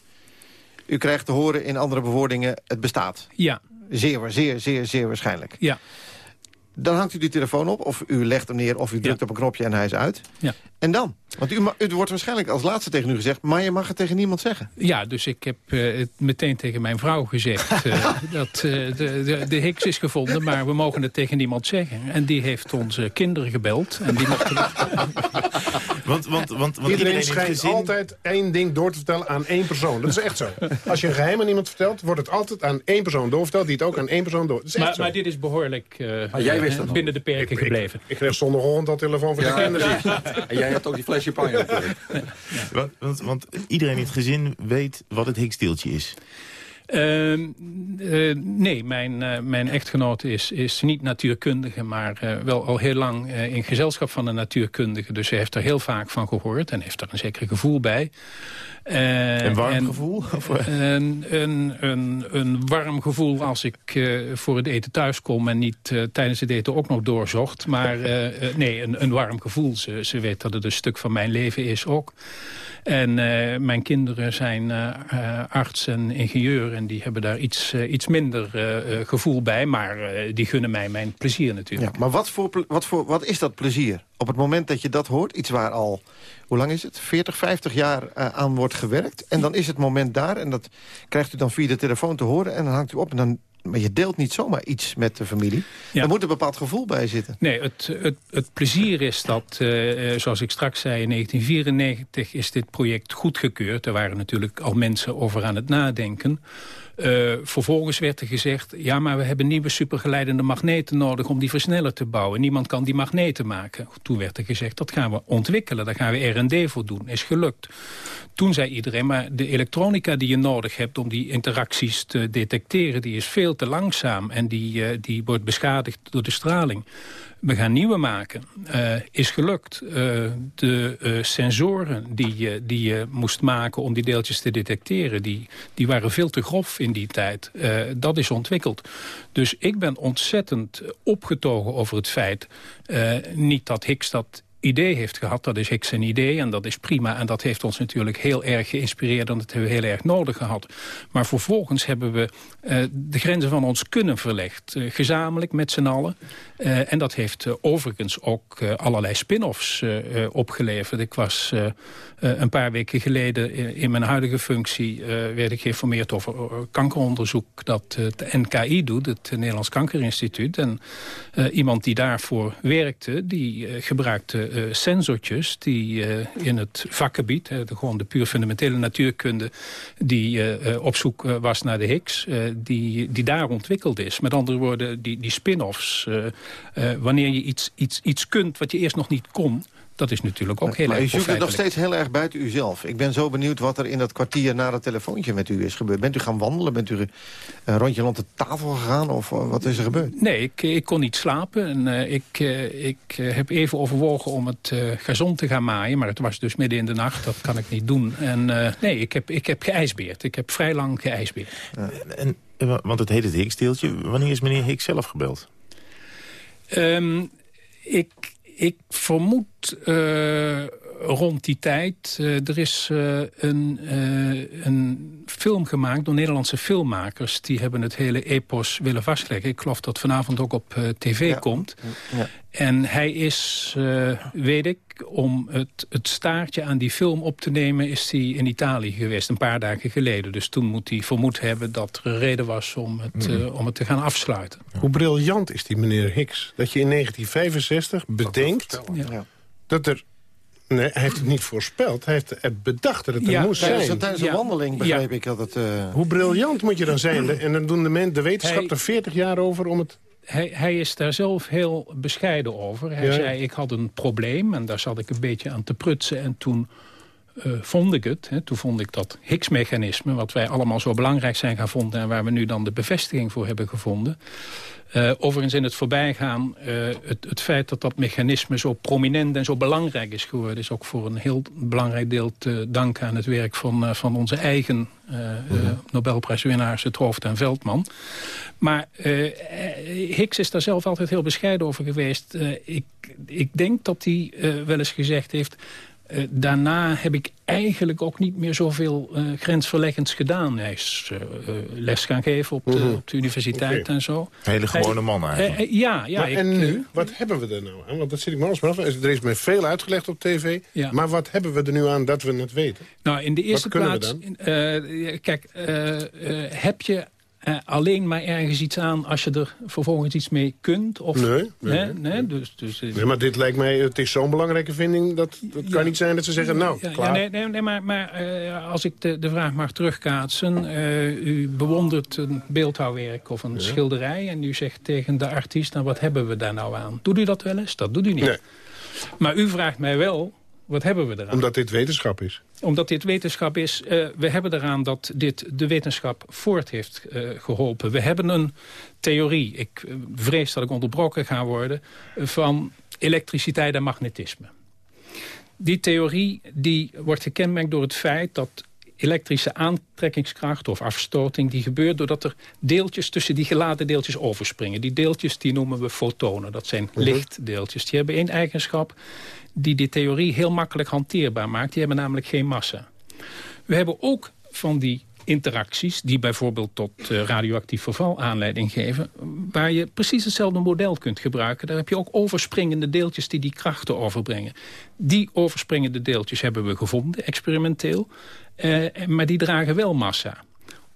Speaker 2: U krijgt te horen in andere bewoordingen, het bestaat.
Speaker 12: Ja.
Speaker 2: Zeer, zeer, zeer, zeer waarschijnlijk.
Speaker 12: Ja.
Speaker 2: Dan hangt u die telefoon op, of u legt hem neer... of u drukt
Speaker 12: ja.
Speaker 2: op een knopje en hij is uit.
Speaker 12: Ja.
Speaker 2: En dan? Want u, u wordt waarschijnlijk als laatste tegen u gezegd... maar je mag het tegen niemand zeggen.
Speaker 12: Ja, dus ik heb uh, het meteen tegen mijn vrouw gezegd... Uh, dat uh, de, de, de Higgs is gevonden, maar we mogen het tegen niemand zeggen. En die heeft onze kinderen gebeld. En die mochten...
Speaker 3: want, want, want, want
Speaker 11: iedereen,
Speaker 3: iedereen
Speaker 11: schijnt
Speaker 3: gezin...
Speaker 11: altijd één ding door te vertellen aan één persoon. Dat is echt zo. Als je een geheim aan iemand vertelt, wordt het altijd aan één persoon doorverteld... die het ook aan één persoon door... Dat is echt
Speaker 12: maar,
Speaker 11: zo.
Speaker 12: maar dit is behoorlijk
Speaker 32: Ah, jij wist dat
Speaker 12: binnen de perken
Speaker 11: ik,
Speaker 12: gebleven.
Speaker 11: Ik, ik kreeg zondagochtend dat telefoon van de
Speaker 32: Ja,
Speaker 11: kinderen.
Speaker 32: En jij hebt ook die fles champagne.
Speaker 3: Want, want, want iedereen in het gezin weet wat het Higgsdeeltje is.
Speaker 12: Uh, uh, nee, mijn, uh, mijn echtgenote is, is niet natuurkundige... maar uh, wel al heel lang in gezelschap van een natuurkundige. Dus ze heeft er heel vaak van gehoord en heeft er een zeker gevoel bij.
Speaker 3: een warm en, gevoel?
Speaker 12: Een, een, een, een, warm gevoel als ik voor het eten thuis kom... en niet tijdens het eten ook nog doorzocht. Maar nee, een, een warm gevoel. Ze, ze weet dat het een stuk van mijn leven is ook. En mijn kinderen zijn arts en ingenieur en die hebben daar iets, iets minder gevoel bij. Maar die gunnen mij mijn plezier natuurlijk.
Speaker 2: Ja, maar wat, voor, wat, voor, wat is dat plezier? Op het moment dat je dat hoort, iets waar al, hoe lang is het? 40, 50 jaar aan wordt gewerkt. En dan is het moment daar en dat krijgt u dan via de telefoon te horen. En dan hangt u op en dan maar je deelt niet zomaar iets met de familie. Ja. Er moet een bepaald gevoel bij zitten.
Speaker 12: Nee, het, het, het plezier is dat, uh, zoals ik straks zei... in 1994 is dit project goedgekeurd. Er waren natuurlijk al mensen over aan het nadenken. Uh, vervolgens werd er gezegd... ja, maar we hebben nieuwe supergeleidende magneten nodig... om die versneller te bouwen. Niemand kan die magneten maken. Toen werd er gezegd, dat gaan we ontwikkelen. Daar gaan we R&D voor doen. Is gelukt. Toen zei iedereen, maar de elektronica die je nodig hebt... om die interacties te detecteren, die is veel te langzaam. En die, uh, die wordt beschadigd door de straling. We gaan nieuwe maken. Uh, is gelukt. Uh, de uh, sensoren die je, die je moest maken om die deeltjes te detecteren... die, die waren veel te grof in die tijd. dat is ontwikkeld. Dus ik ben ontzettend opgetogen over het feit... niet dat Higgs dat idee heeft gehad. Dat is Higgs een idee en dat is prima. En dat heeft ons natuurlijk heel erg geïnspireerd... en dat hebben we heel erg nodig gehad. Maar vervolgens hebben we uh, de grenzen van ons kunnen verlegd. Uh, gezamenlijk, met z'n allen. Uh, en dat heeft overigens ook allerlei spin-offs opgeleverd. Ik was een paar weken geleden in, in mijn huidige functie... werd ik geïnformeerd over kankeronderzoek dat het NKI doet... het Nederlands Kankerinstituut. En iemand die daarvoor werkte, die gebruikte uh, sensortjes die uh, in het vakgebied, uh, de, gewoon de puur fundamentele natuurkunde, die op zoek was naar de Higgs, die, die daar ontwikkeld is. Met andere woorden, die, die spin-offs, wanneer je iets, iets, iets kunt wat je eerst nog niet kon, dat is natuurlijk ook heel
Speaker 2: maar
Speaker 12: erg
Speaker 2: u zoekt het nog steeds heel erg buiten uzelf. Ik ben zo benieuwd wat er in dat kwartier na dat telefoontje met u is gebeurd. Bent u gaan wandelen? Bent u een rondje rond de tafel gegaan? Of wat is er gebeurd?
Speaker 12: Nee, ik, ik kon niet slapen. En, uh, ik, uh, ik heb even overwogen om het uh, gazon te gaan maaien. Maar het was dus midden in de nacht. Dat kan ik niet doen. En nee, ik heb, ik heb geijsbeerd. Ik heb vrij lang geijsbeerd.
Speaker 3: En, want het heet het Higgs-deeltje. Wanneer is meneer Higgs zelf gebeld?
Speaker 12: Um, ik ik vermoed uh, rond die tijd... Uh, er is uh, een, een film gemaakt door Nederlandse filmmakers. Die hebben het hele epos willen vastleggen. Ik geloof dat vanavond ook op tv ja. komt. Ja. En hij is, weet ik, om het, het staartje aan die film op te nemen... is hij in Italië geweest, een paar dagen geleden. Dus toen moet hij vermoed hebben dat er een reden was om het, mm. om het te gaan afsluiten.
Speaker 11: Hoe briljant is die meneer Hicks? Dat je in 1965 bedenkt ja. dat er Nee, hij heeft het niet voorspeld. Hij heeft het bedacht dat het er moest
Speaker 2: tijdens,
Speaker 11: zijn.
Speaker 2: Tijdens een ja. wandeling begreep ik dat het... Uh...
Speaker 11: Hoe briljant moet je dan zijn? En dan doen de, men, de wetenschap hij, er 40 jaar over om het...
Speaker 12: Hij, hij, is daar zelf heel bescheiden over. Hij ja. zei, ik had een probleem en daar zat ik een beetje aan te prutsen. En toen vond ik het. Hè, toen vond ik dat Higgs-mechanisme... wat wij allemaal zo belangrijk zijn gaan vonden... en waar we nu dan de bevestiging voor hebben gevonden... Uh, overigens in het voorbijgaan, uh, het, het, feit dat dat mechanisme zo prominent en zo belangrijk is geworden... is ook voor een heel belangrijk deel te danken aan het werk van, van onze eigen Nobelprijswinnaars... het Hoofd en Veldman. Maar Hicks is daar zelf altijd heel bescheiden over geweest. ik, ik denk dat hij wel eens gezegd heeft... Uh, daarna heb ik eigenlijk ook niet meer zoveel uh, grensverleggends gedaan. Hij is uh, les gaan geven op de,
Speaker 11: Mhm.
Speaker 12: op de universiteit en zo.
Speaker 3: Hele gewone man eigenlijk.
Speaker 12: Eh, eh, ja, ja.
Speaker 11: Maar
Speaker 12: ik,
Speaker 11: en
Speaker 12: eh,
Speaker 11: nu, wat hebben we er nou aan? Want dat zit ik me alles maar af. Er is me veel uitgelegd op tv.
Speaker 12: Ja.
Speaker 11: Maar wat hebben we er nu aan dat we het weten?
Speaker 12: Nou, in de eerste plaats, in- eh, kijk, eh, eh, heb je eh, alleen maar ergens iets aan als je er vervolgens iets mee kunt? Of,
Speaker 11: Nee, nee,
Speaker 12: nee, nee, dus, dus, eh,
Speaker 11: Nee, maar dit lijkt mij, het is zo'n belangrijke vinding... dat het kan niet zijn dat ze zeggen, nou,
Speaker 12: Ja,
Speaker 11: klaar.
Speaker 12: nee, nee, nee, maar, maar eh, als ik de, de vraag mag terugkaatsen. u bewondert een beeldhouwwerk of een schilderij... en u zegt tegen de artiest, nou, wat hebben we daar nou aan? Doet u dat wel eens? Dat doet u niet. Maar u vraagt mij wel, wat hebben we eraan?
Speaker 11: Omdat dit wetenschap is.
Speaker 12: Omdat dit wetenschap is, eh, we hebben eraan dat dit de wetenschap voort heeft eh, geholpen. We hebben een theorie, ik eh, vrees dat ik onderbroken ga worden... van elektriciteit en magnetisme. Die theorie die wordt gekenmerkt door het feit dat elektrische aantrekkingskracht of afstoting... die gebeurt doordat er deeltjes tussen die geladen deeltjes overspringen. Die deeltjes die noemen we fotonen, dat zijn
Speaker 11: Mhm.
Speaker 12: lichtdeeltjes. Die hebben één eigenschap die die theorie heel makkelijk hanteerbaar maakt. Die hebben namelijk geen massa. We hebben ook van die interacties die bijvoorbeeld tot eh, radioactief verval aanleiding geven... waar je precies hetzelfde model kunt gebruiken. Daar heb je ook overspringende deeltjes die die krachten overbrengen. Die overspringende deeltjes hebben we gevonden, experimenteel. eh, maar die dragen wel massa.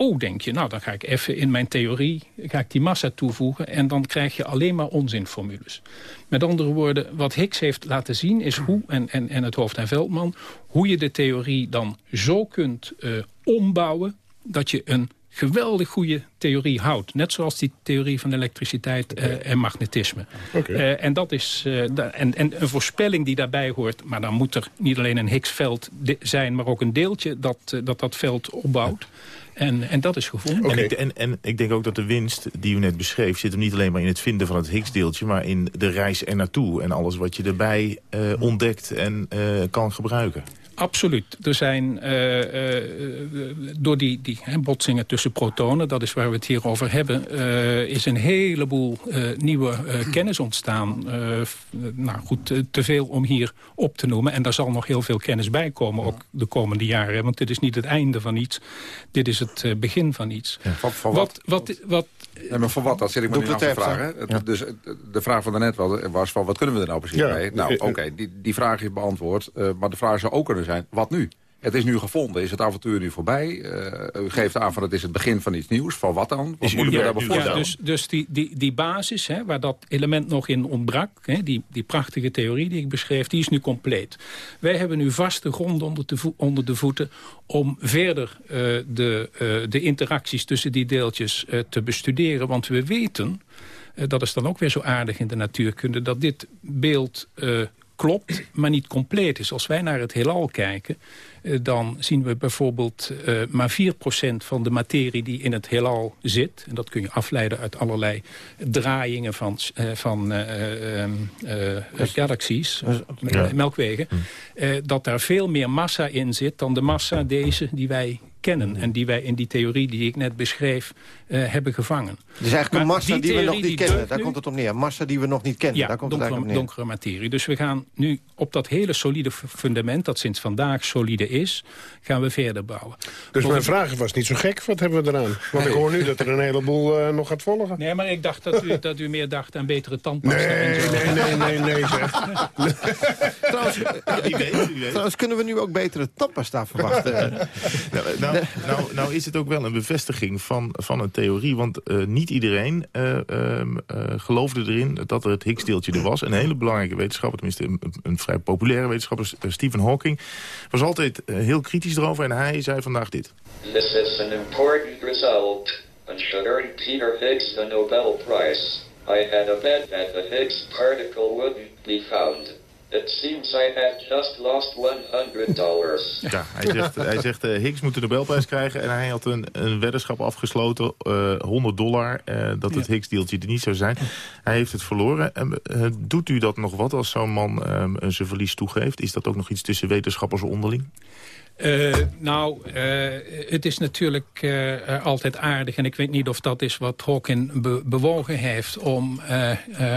Speaker 12: Oh, denk je, nou dan ga ik even in mijn theorie ga ik die massa toevoegen... en dan krijg je alleen maar onzinformules. Met andere woorden, wat Higgs heeft laten zien is hoe, en, en, en het hoofd en Veldman... hoe je de theorie dan zo kunt eh, ombouwen... dat je een geweldig goede theorie houdt. Net zoals die theorie van elektriciteit eh, en magnetisme.
Speaker 11: Oké.
Speaker 12: Eh, en dat is eh, da- en, en een voorspelling die daarbij hoort. Maar dan moet er niet alleen een Higgs-veld zijn... maar ook een deeltje dat dat, dat veld opbouwt. En, en dat is gevonden.
Speaker 3: En, ik, en, en ik denk ook dat de winst die u net beschreef... zit hem niet alleen maar in het vinden van het Higgs-deeltje... maar in de reis er naartoe en alles wat je erbij eh, ontdekt en eh, kan gebruiken.
Speaker 12: Absoluut. Er zijn eh, eh, door die, die hè, botsingen tussen protonen, dat is waar we het hier over hebben, eh, is een heleboel eh, nieuwe eh, kennis ontstaan. Eh, nou goed, te veel om hier op te noemen. En daar zal nog heel veel kennis bij komen, ook de komende jaren. Want dit is niet het einde van iets. Dit is het begin van iets.
Speaker 32: Van, van wat?
Speaker 12: Wat, wat, wat,
Speaker 32: Nee, maar voor wat? Dat zit ik me nu af
Speaker 2: het
Speaker 32: te
Speaker 2: even,
Speaker 32: vragen. Dus eh, de vraag van daarnet was, was van wat kunnen we er nou precies
Speaker 11: Ja.
Speaker 32: mee? Nou,
Speaker 11: Eh,
Speaker 32: oké, die, die vraag is beantwoord. eh, maar de vraag zou ook kunnen zijn, wat nu? Het is nu gevonden. Is het avontuur nu voorbij? Eh, u geeft aan van het is het begin van iets nieuws. Van wat dan? Wat
Speaker 3: Is
Speaker 32: moeten we
Speaker 3: nu
Speaker 12: Ja, dus, dus die, die, die basis, hè, waar dat element nog in ontbrak... Hè, die, die prachtige theorie die ik beschreef, die is nu compleet. Wij hebben nu vaste grond onder de, vo- onder de voeten... om verder eh, de, eh, de interacties tussen die deeltjes eh, te bestuderen. Want we weten, dat is dan ook weer zo aardig in de natuurkunde... dat dit beeld eh, klopt, maar niet compleet is. Als wij naar het heelal kijken, dan zien we bijvoorbeeld eh, maar 4% van de materie die in het heelal zit. En dat kun je afleiden uit allerlei draaiingen van, eh, van eh, eh, eh, galaxies,
Speaker 3: Ja.
Speaker 12: eh, melkwegen. eh, dat daar veel meer massa in zit dan de massa deze die wij kennen. En die wij in die theorie die ik net beschreef eh, hebben gevangen.
Speaker 2: Dus eigenlijk een massa
Speaker 12: die
Speaker 2: die, we nog niet
Speaker 12: die
Speaker 2: kennen. Daar
Speaker 12: nu.
Speaker 2: komt het op neer. Massa die we nog niet kennen.
Speaker 12: Ja,
Speaker 2: Daar komt het
Speaker 12: donkere,
Speaker 2: eigenlijk op neer.
Speaker 12: donkere materie. Dus we gaan nu op dat hele solide fundament... dat sinds vandaag solide is, gaan we verder bouwen.
Speaker 11: Dus mijn vraag was niet zo gek. Wat hebben we eraan? Want ik hoor nu dat er een heleboel eh, nog gaat volgen.
Speaker 12: Nee, maar ik dacht dat u, dat u meer dacht aan betere tandpasta. en
Speaker 11: Nee,
Speaker 12: zo.
Speaker 11: nee, nee, nee, nee, zeg.
Speaker 2: Trouwens, kunnen we nu ook betere tandpasta verwachten?
Speaker 3: Nou, nou, nou, nou is het ook wel een bevestiging van, van een theorie. Want eh, niet iedereen eh, ehm, eh, geloofde erin dat er het Higgs-deeltje er was. Een hele belangrijke wetenschapper, tenminste een, een vrij populaire wetenschapper... Stephen Hawking, was altijd eh, heel kritisch erover. En hij zei vandaag dit.
Speaker 33: This is an important result and should earn Peter Higgs the Nobel Prize. I had a bet that the Higgs particle wouldn't be found. It seems I have just lost 100 dollars.
Speaker 3: Ja, hij zegt, hij zegt uh, Higgs moet de Nobelprijs krijgen. En hij had een, een weddenschap afgesloten, uh, 100 dollar, uh, dat het Higgs-deeltje er niet zou zijn. Hij heeft het verloren. Uh, doet u dat nog wat als zo'n man zijn verlies toegeeft? Is dat ook nog iets tussen wetenschappers onderling?
Speaker 12: Uh, nou, uh, het is natuurlijk uh, altijd aardig. En ik weet niet of dat is wat Hawking be bewogen heeft... om,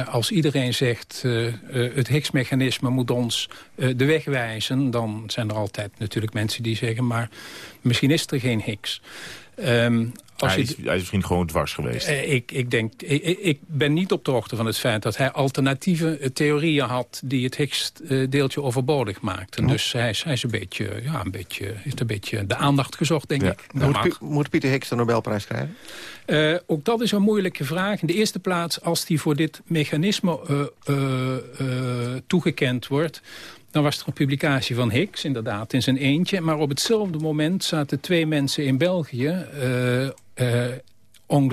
Speaker 12: als iedereen zegt... het Higgs-mechanisme moet ons de weg wijzen... dan zijn er altijd natuurlijk mensen die zeggen... maar misschien is er geen Higgs.
Speaker 3: Um, hij, is, hij, is, misschien gewoon dwars geweest.
Speaker 12: Uh, ik, ik, denk, ik, ik, ben niet op de hoogte van het feit dat hij alternatieve uh, theorieën had... die het Higgs-deeltje overbodig maakten. Oh. Dus hij is, hij is een beetje, ja, een beetje, heeft een beetje de aandacht gezocht, denk ja. ik.
Speaker 2: Moet, moet, Pieter Higgs de Nobelprijs krijgen?
Speaker 12: Uh, ook dat is een moeilijke vraag. In de eerste plaats, als hij voor dit mechanisme toegekend wordt... Dan was er een publicatie van Higgs, inderdaad, in zijn eentje. Maar op hetzelfde moment zaten twee mensen in België... Uh, aan,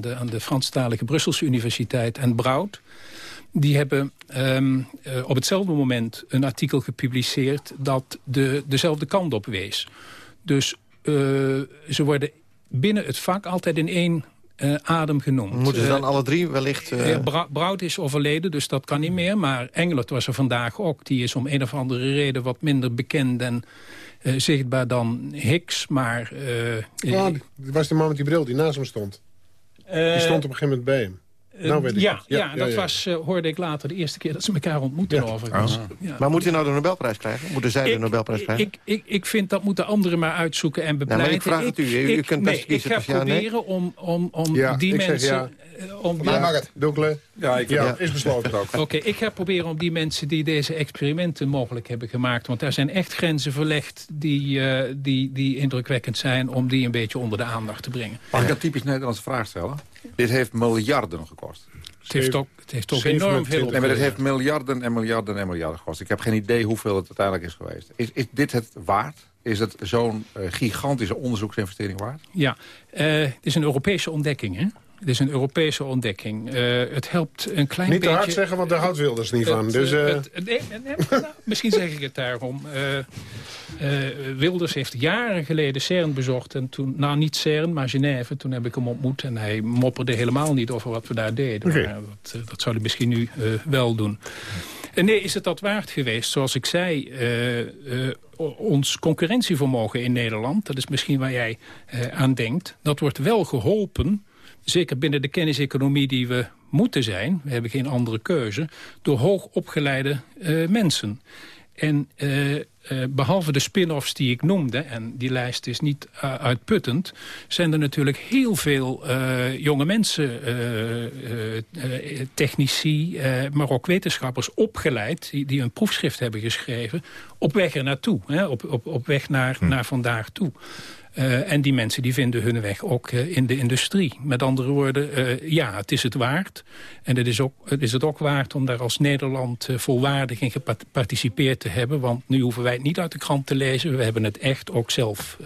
Speaker 12: de, aan de Franstalige Brusselse Universiteit, en Brout... die hebben um, op hetzelfde moment een artikel gepubliceerd... dat de, dezelfde kant op wees. Dus ze worden binnen het vak altijd in één uh, adem genoemd.
Speaker 2: Moeten ze dan alle drie wellicht... Uh...
Speaker 12: Uh, Brout is overleden, dus dat kan niet meer. Maar Engelert was er vandaag ook. Die is om een of andere reden wat minder bekend en zichtbaar dan Hicks. Maar...
Speaker 11: ah, was de man met die bril die naast hem stond. die stond op een gegeven moment bij hem. Nou weet ik
Speaker 12: ja, ja, ja, dat was, uh, hoorde ik later de eerste keer dat ze elkaar ontmoeten. Ja. Overigens.
Speaker 2: Ah. Ja. Maar moet hij nou de Nobelprijs krijgen? Moeten zij
Speaker 12: ik,
Speaker 2: de Nobelprijs krijgen?
Speaker 12: Ik, ik, ik vind dat moeten anderen maar uitzoeken en bepleiten.
Speaker 2: Ja, maar ik vraag het u. U kunt best
Speaker 12: nee,
Speaker 2: kiezen.
Speaker 12: Ik ga proberen nee? om, om, om die mensen...
Speaker 11: Om ja, mag het. Doekle.
Speaker 32: Ja, ik, ja, is besloten ook.
Speaker 12: Oké, okay, ik ga proberen om die mensen die deze experimenten mogelijk hebben gemaakt... want daar zijn echt grenzen verlegd die, uh, die, die indrukwekkend zijn... om die een beetje onder de aandacht te brengen.
Speaker 32: Mag ik een typisch Nederlandse vraag stellen? Dit heeft miljarden gekost.
Speaker 12: Het heeft ook, het heeft ook enorm veel...
Speaker 32: Nee, maar het heeft miljarden en miljarden en miljarden gekost. Ik heb geen idee hoeveel het uiteindelijk is geweest. Is, is dit het waard? Is het zo'n uh, gigantische onderzoeksinvestering waard?
Speaker 12: Ja, uh, het is een Europese ontdekking, hè? Het is een Europese ontdekking. Uh, het helpt een klein
Speaker 11: niet
Speaker 12: beetje...
Speaker 11: Niet te hard zeggen, want daar houdt Wilders niet
Speaker 12: het,
Speaker 11: van. Dus, uh...
Speaker 12: het, nee, nee, nou, misschien zeg ik het daarom. Uh, Wilders heeft jaren geleden CERN bezocht. En toen, nou, niet CERN, maar Genève. Toen heb ik hem ontmoet. En hij mopperde helemaal niet over wat we daar deden. Okay. Maar dat, dat zou hij misschien nu wel doen. En nee, is het dat waard geweest? Zoals ik zei, ons concurrentievermogen in Nederland... dat is misschien waar jij aan denkt... dat wordt wel geholpen zeker binnen de kenniseconomie die we moeten zijn... we hebben geen andere keuze, door hoogopgeleide uh, mensen. En uh, uh, behalve de spin-offs die ik noemde... en die lijst is niet uitputtend... zijn er natuurlijk heel veel jonge mensen, technici... maar ook wetenschappers opgeleid... die, die een proefschrift hebben geschreven... op weg er naartoe, hè, op, op, op weg naar, hm. naar vandaag toe. Uh, en die mensen die vinden hun weg ook uh, in de industrie. Met andere woorden, uh, ja, het is het waard. En het is, ook, het is het ook waard om daar als Nederland volwaardig in geparticipeerd te hebben. Want nu hoeven wij het niet uit de krant te lezen. We hebben het echt ook zelf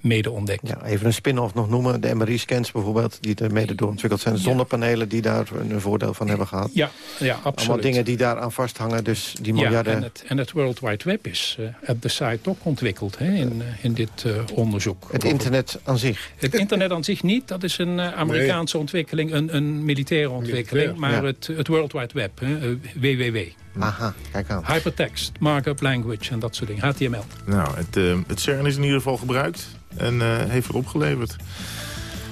Speaker 12: mede ontdekt.
Speaker 2: Ja, even een spin-off nog noemen. De MRI-scans bijvoorbeeld, die er mede doorontwikkeld zijn. Zonnepanelen die daar een voordeel van hebben gehad.
Speaker 12: Ja, ja absoluut.
Speaker 2: Allemaal dingen die daar aan vasthangen. Dus die miljarden...
Speaker 12: Ja, en het, en het World Wide Web is op de site ook ontwikkeld hè, in, in dit onderzoek.
Speaker 2: Het internet aan zich?
Speaker 12: Het internet aan zich niet. Dat is een uh, Amerikaanse nee. ontwikkeling, een, een militaire ontwikkeling. Militair, maar ja. het, het World Wide Web, hè, WWW.
Speaker 2: Aha, kijk aan.
Speaker 12: Hypertext, markup language en dat soort dingen. HTML.
Speaker 3: Nou, het, uh, het CERN is in ieder geval gebruikt en uh, heeft het opgeleverd.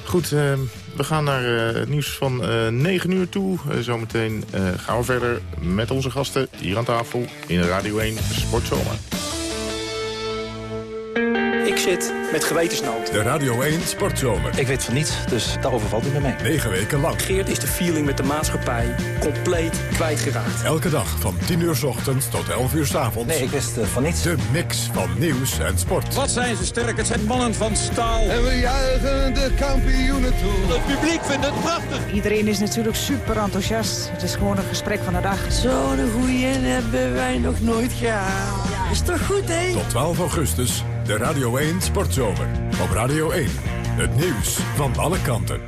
Speaker 3: Goed, uh, we gaan naar uh, het nieuws van uh, 9 uur toe. zometeen gaan we verder met onze gasten hier aan tafel in Radio 1 Sportzomer.
Speaker 34: Ik zit met gewetensnood.
Speaker 1: De Radio 1 Sportzomer.
Speaker 34: Ik weet van niets, dus daarover valt u met mij.
Speaker 1: Negen weken lang.
Speaker 34: Geert is de feeling met de maatschappij compleet kwijtgeraakt.
Speaker 1: Elke dag van 10 uur s ochtends tot 11 uur s avonds.
Speaker 34: Nee, ik wist uh, van niets.
Speaker 1: De mix van nieuws en sport.
Speaker 35: Wat zijn ze sterk, het zijn mannen van staal.
Speaker 36: En we juichen de kampioenen toe.
Speaker 35: Het publiek vindt het prachtig.
Speaker 37: Iedereen is natuurlijk super enthousiast. Het is gewoon een gesprek van de dag.
Speaker 38: Zo'n goeie hebben wij nog nooit gehad. Ja. Is toch goed, hè?
Speaker 1: Tot 12 augustus. De Radio 1 Sportzomer. Op Radio 1. Het nieuws van alle kanten.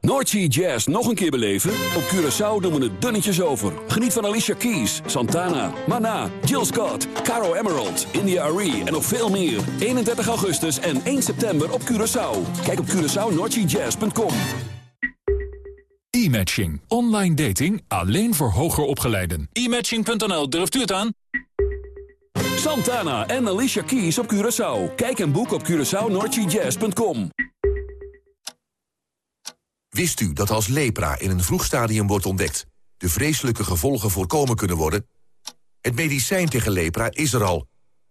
Speaker 39: Noordsea Jazz nog een keer beleven? Op Curaçao doen we het dunnetjes over. Geniet van Alicia Keys, Santana, Mana, Jill Scott, Caro Emerald, India Arie en nog veel meer. 31 augustus en 1 september op Curaçao. Kijk op CuraçaoNoordseaJazz.com.
Speaker 40: E-matching. Online dating alleen voor hoger opgeleiden. E-matching.nl, durft u het aan?
Speaker 39: Santana en Alicia Keys op Curaçao. Kijk en boek op CuraçaoNoordseaJazz.com.
Speaker 41: Wist u dat als lepra in een vroeg stadium wordt ontdekt... de vreselijke gevolgen voorkomen kunnen worden? Het medicijn tegen lepra is er al.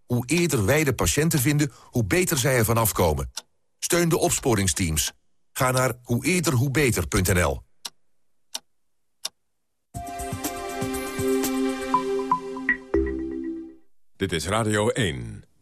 Speaker 41: Hoe eerder wij de patiënten vinden, hoe beter zij ervan afkomen. Steun de opsporingsteams. Ga naar hoe eerder hoe beter.nl.
Speaker 1: Dit is Radio 1.